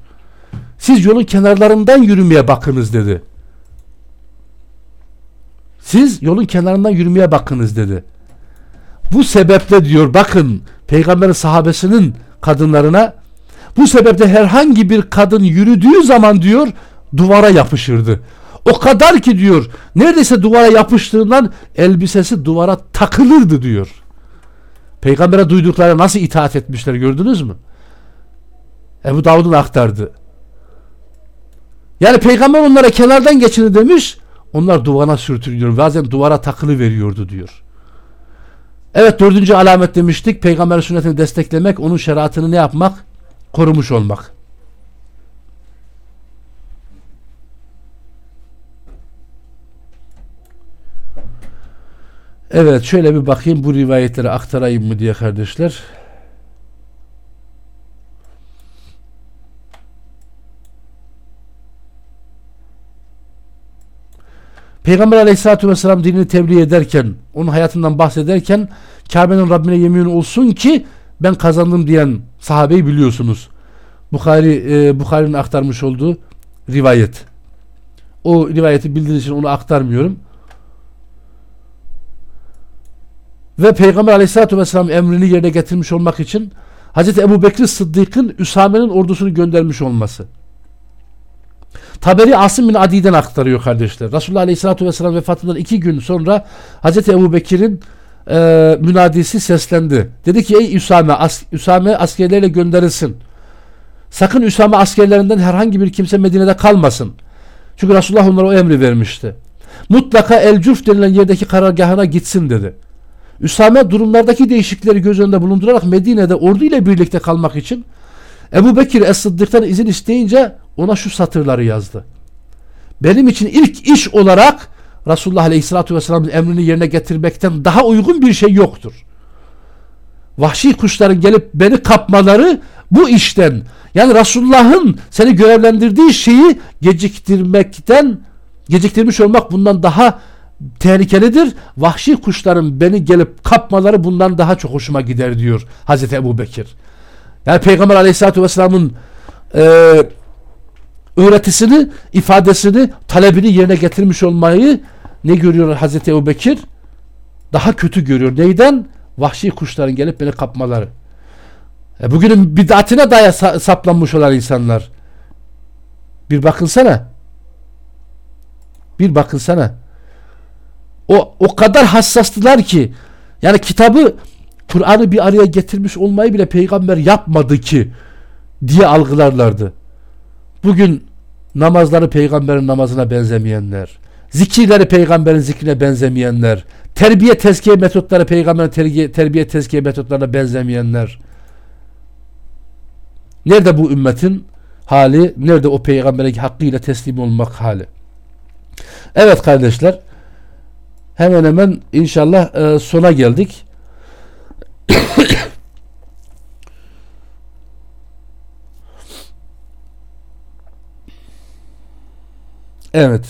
[SPEAKER 1] Siz yolun kenarlarından yürümeye bakınız dedi. Siz yolun kenarından yürümeye bakınız dedi. Bu sebeple diyor bakın peygamberin sahabesinin kadınlarına bu sebeple herhangi bir kadın yürüdüğü zaman diyor duvara yapışırdı. O kadar ki diyor neredeyse duvara yapıştığından elbisesi duvara takılırdı diyor. Peygamber'e duydukları nasıl itaat etmişler gördünüz mü? Ebu Davud'un aktardı. Yani peygamber onlara kenardan geçini demiş. Onlar duvara sürtünüyor. Bazen duvara takılı veriyordu diyor. Evet dördüncü alamet demiştik. Peygamber sünnetini desteklemek, onun şeriatını ne yapmak? Korumuş olmak. Evet şöyle bir bakayım bu rivayetleri aktarayım mı diye kardeşler. Peygamber aleyhissalatü vesselam dinini tebliğ ederken, onun hayatından bahsederken Kabe'nin Rabbine yemin olsun ki ben kazandım diyen sahabeyi biliyorsunuz. Bukhari, e, Bukhari'nin aktarmış olduğu rivayet. O rivayeti bildiğiniz için onu aktarmıyorum. Ve Peygamber aleyhissalatü vesselam emrini yerine getirmiş olmak için Hz. Ebu Bekir Sıddık'ın Üsame'nin ordusunu göndermiş olması. Taberi Asım bin Adi'den aktarıyor kardeşler. Resulullah Aleyhisselatü Vesselam vefatından iki gün sonra Hz. Ebu Bekir'in e, münadisi seslendi. Dedi ki ey Üsame, as, Üsame askerlerle gönderilsin. Sakın Üsame askerlerinden herhangi bir kimse Medine'de kalmasın. Çünkü Resulullah onlara o emri vermişti. Mutlaka El Cuf denilen yerdeki karargahına gitsin dedi. Üsame durumlardaki değişiklikleri göz önünde bulundurarak Medine'de ordu ile birlikte kalmak için Ebu Bekir Es-Sıddık'tan izin isteyince ona şu satırları yazdı. Benim için ilk iş olarak Resulullah Aleyhisselatü Vesselam'ın emrini yerine getirmekten daha uygun bir şey yoktur. Vahşi kuşların gelip beni kapmaları bu işten yani Resulullah'ın seni görevlendirdiği şeyi geciktirmekten geciktirmiş olmak bundan daha tehlikelidir. Vahşi kuşların beni gelip kapmaları bundan daha çok hoşuma gider diyor Hazreti Ebu Bekir. Yani Peygamber Aleyhisselatü Vesselam'ın e, öğretisini, ifadesini, talebini yerine getirmiş olmayı ne görüyor Hazreti Ebu Bekir? Daha kötü görüyor. Neyden? Vahşi kuşların gelip beni kapmaları. E bugünün bidatine daya saplanmış olan insanlar. Bir bakınsana. Bir bakınsana. O, o kadar hassastılar ki yani kitabı Kur'an'ı bir araya getirmiş olmayı bile peygamber yapmadı ki diye algılarlardı. Bugün namazları peygamberin namazına benzemeyenler, zikirleri peygamberin zikrine benzemeyenler, terbiye tezkiye metotları peygamberin terbiye, terbiye tezkiye metotlarına benzemeyenler. Nerede bu ümmetin hali? Nerede o peygambere hakkıyla teslim olmak hali? Evet kardeşler hemen hemen inşallah e, sona geldik. Evet.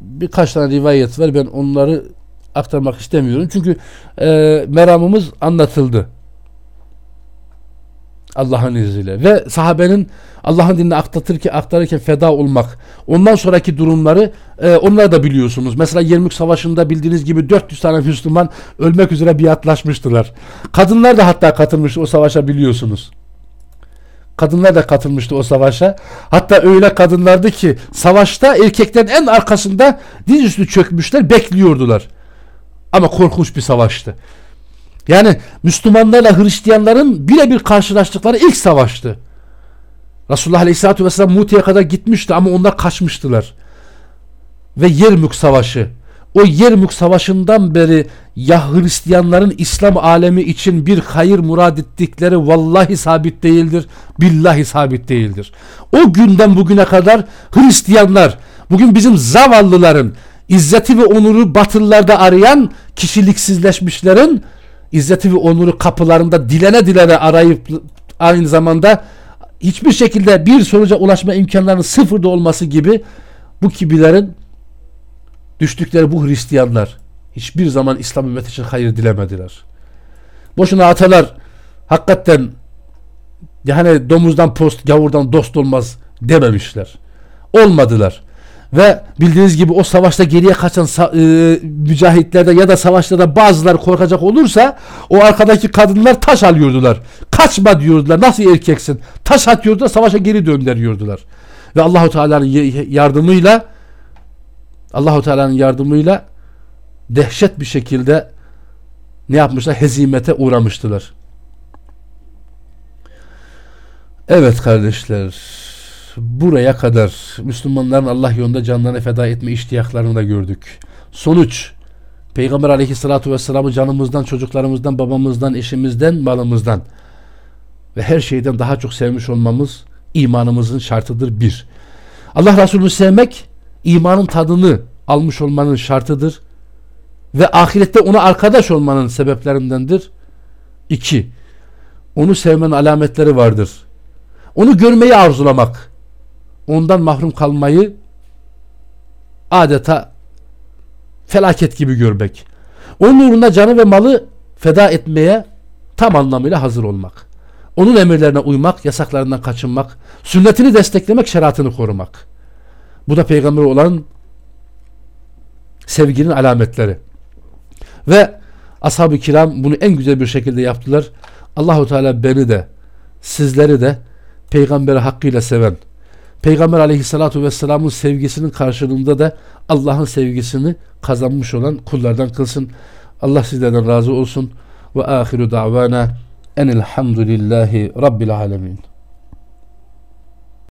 [SPEAKER 1] Birkaç tane rivayet var. Ben onları aktarmak istemiyorum. Çünkü e, meramımız anlatıldı. Allah'ın izniyle ve sahabenin Allah'ın dinini aktarırken, aktarırken feda olmak ondan sonraki durumları e, onları da biliyorsunuz. Mesela Yermük Savaşı'nda bildiğiniz gibi 400 tane Müslüman ölmek üzere biatlaşmıştılar. Kadınlar da hatta katılmıştı o savaşa biliyorsunuz. Kadınlar da katılmıştı o savaşa. Hatta öyle kadınlardı ki savaşta erkeklerin en arkasında dizüstü çökmüşler bekliyordular. Ama korkunç bir savaştı. Yani Müslümanlarla Hristiyanların birebir karşılaştıkları ilk savaştı. Resulullah Aleyhisselatü Vesselam Muti'ye kadar gitmişti ama onlar kaçmıştılar. Ve Yermük Savaşı. O Yermük Savaşı'ndan beri ya Hristiyanların İslam alemi için bir hayır murad ettikleri vallahi sabit değildir. Billahi sabit değildir. O günden bugüne kadar Hristiyanlar, bugün bizim zavallıların, izzeti ve onuru batılılarda arayan kişiliksizleşmişlerin izzeti ve onuru kapılarında dilene dilene arayıp aynı zamanda hiçbir şekilde bir sonuca ulaşma imkanlarının sıfırda olması gibi bu kibilerin düştükleri bu Hristiyanlar hiçbir zaman İslam ümmeti için hayır dilemediler. Boşuna atalar hakikaten yani domuzdan post, gavurdan dost olmaz dememişler. Olmadılar. Ve bildiğiniz gibi o savaşta geriye kaçan e, mücahitlerde ya da savaşlarda bazıları korkacak olursa o arkadaki kadınlar taş alıyordular. Kaçma diyordular. Nasıl erkeksin? Taş atıyordular savaşa geri döndürüyordular. Ve Allahu Teala'nın yardımıyla Allahu Teala'nın yardımıyla dehşet bir şekilde ne yapmışlar? Hezimete uğramıştılar. Evet kardeşler buraya kadar Müslümanların Allah yolunda canlarını feda etme iştiyaklarını da gördük. Sonuç Peygamber aleyhissalatu vesselam'ı canımızdan, çocuklarımızdan, babamızdan, eşimizden, malımızdan ve her şeyden daha çok sevmiş olmamız imanımızın şartıdır bir. Allah Resulü'nü sevmek imanın tadını almış olmanın şartıdır ve ahirette ona arkadaş olmanın sebeplerindendir. İki, onu sevmenin alametleri vardır. Onu görmeyi arzulamak, ondan mahrum kalmayı adeta felaket gibi görmek. Onun uğruna canı ve malı feda etmeye tam anlamıyla hazır olmak. Onun emirlerine uymak, yasaklarından kaçınmak, sünnetini desteklemek, şeriatını korumak. Bu da peygamber olan sevginin alametleri. Ve ashab-ı kiram bunu en güzel bir şekilde yaptılar. Allahu Teala beni de sizleri de peygamberi hakkıyla seven, Peygamber aleyhissalatu vesselamın sevgisinin karşılığında da Allah'ın sevgisini kazanmış olan kullardan kılsın. Allah sizlerden razı olsun. Ve ahiru davana enilhamdülillahi rabbil alemin.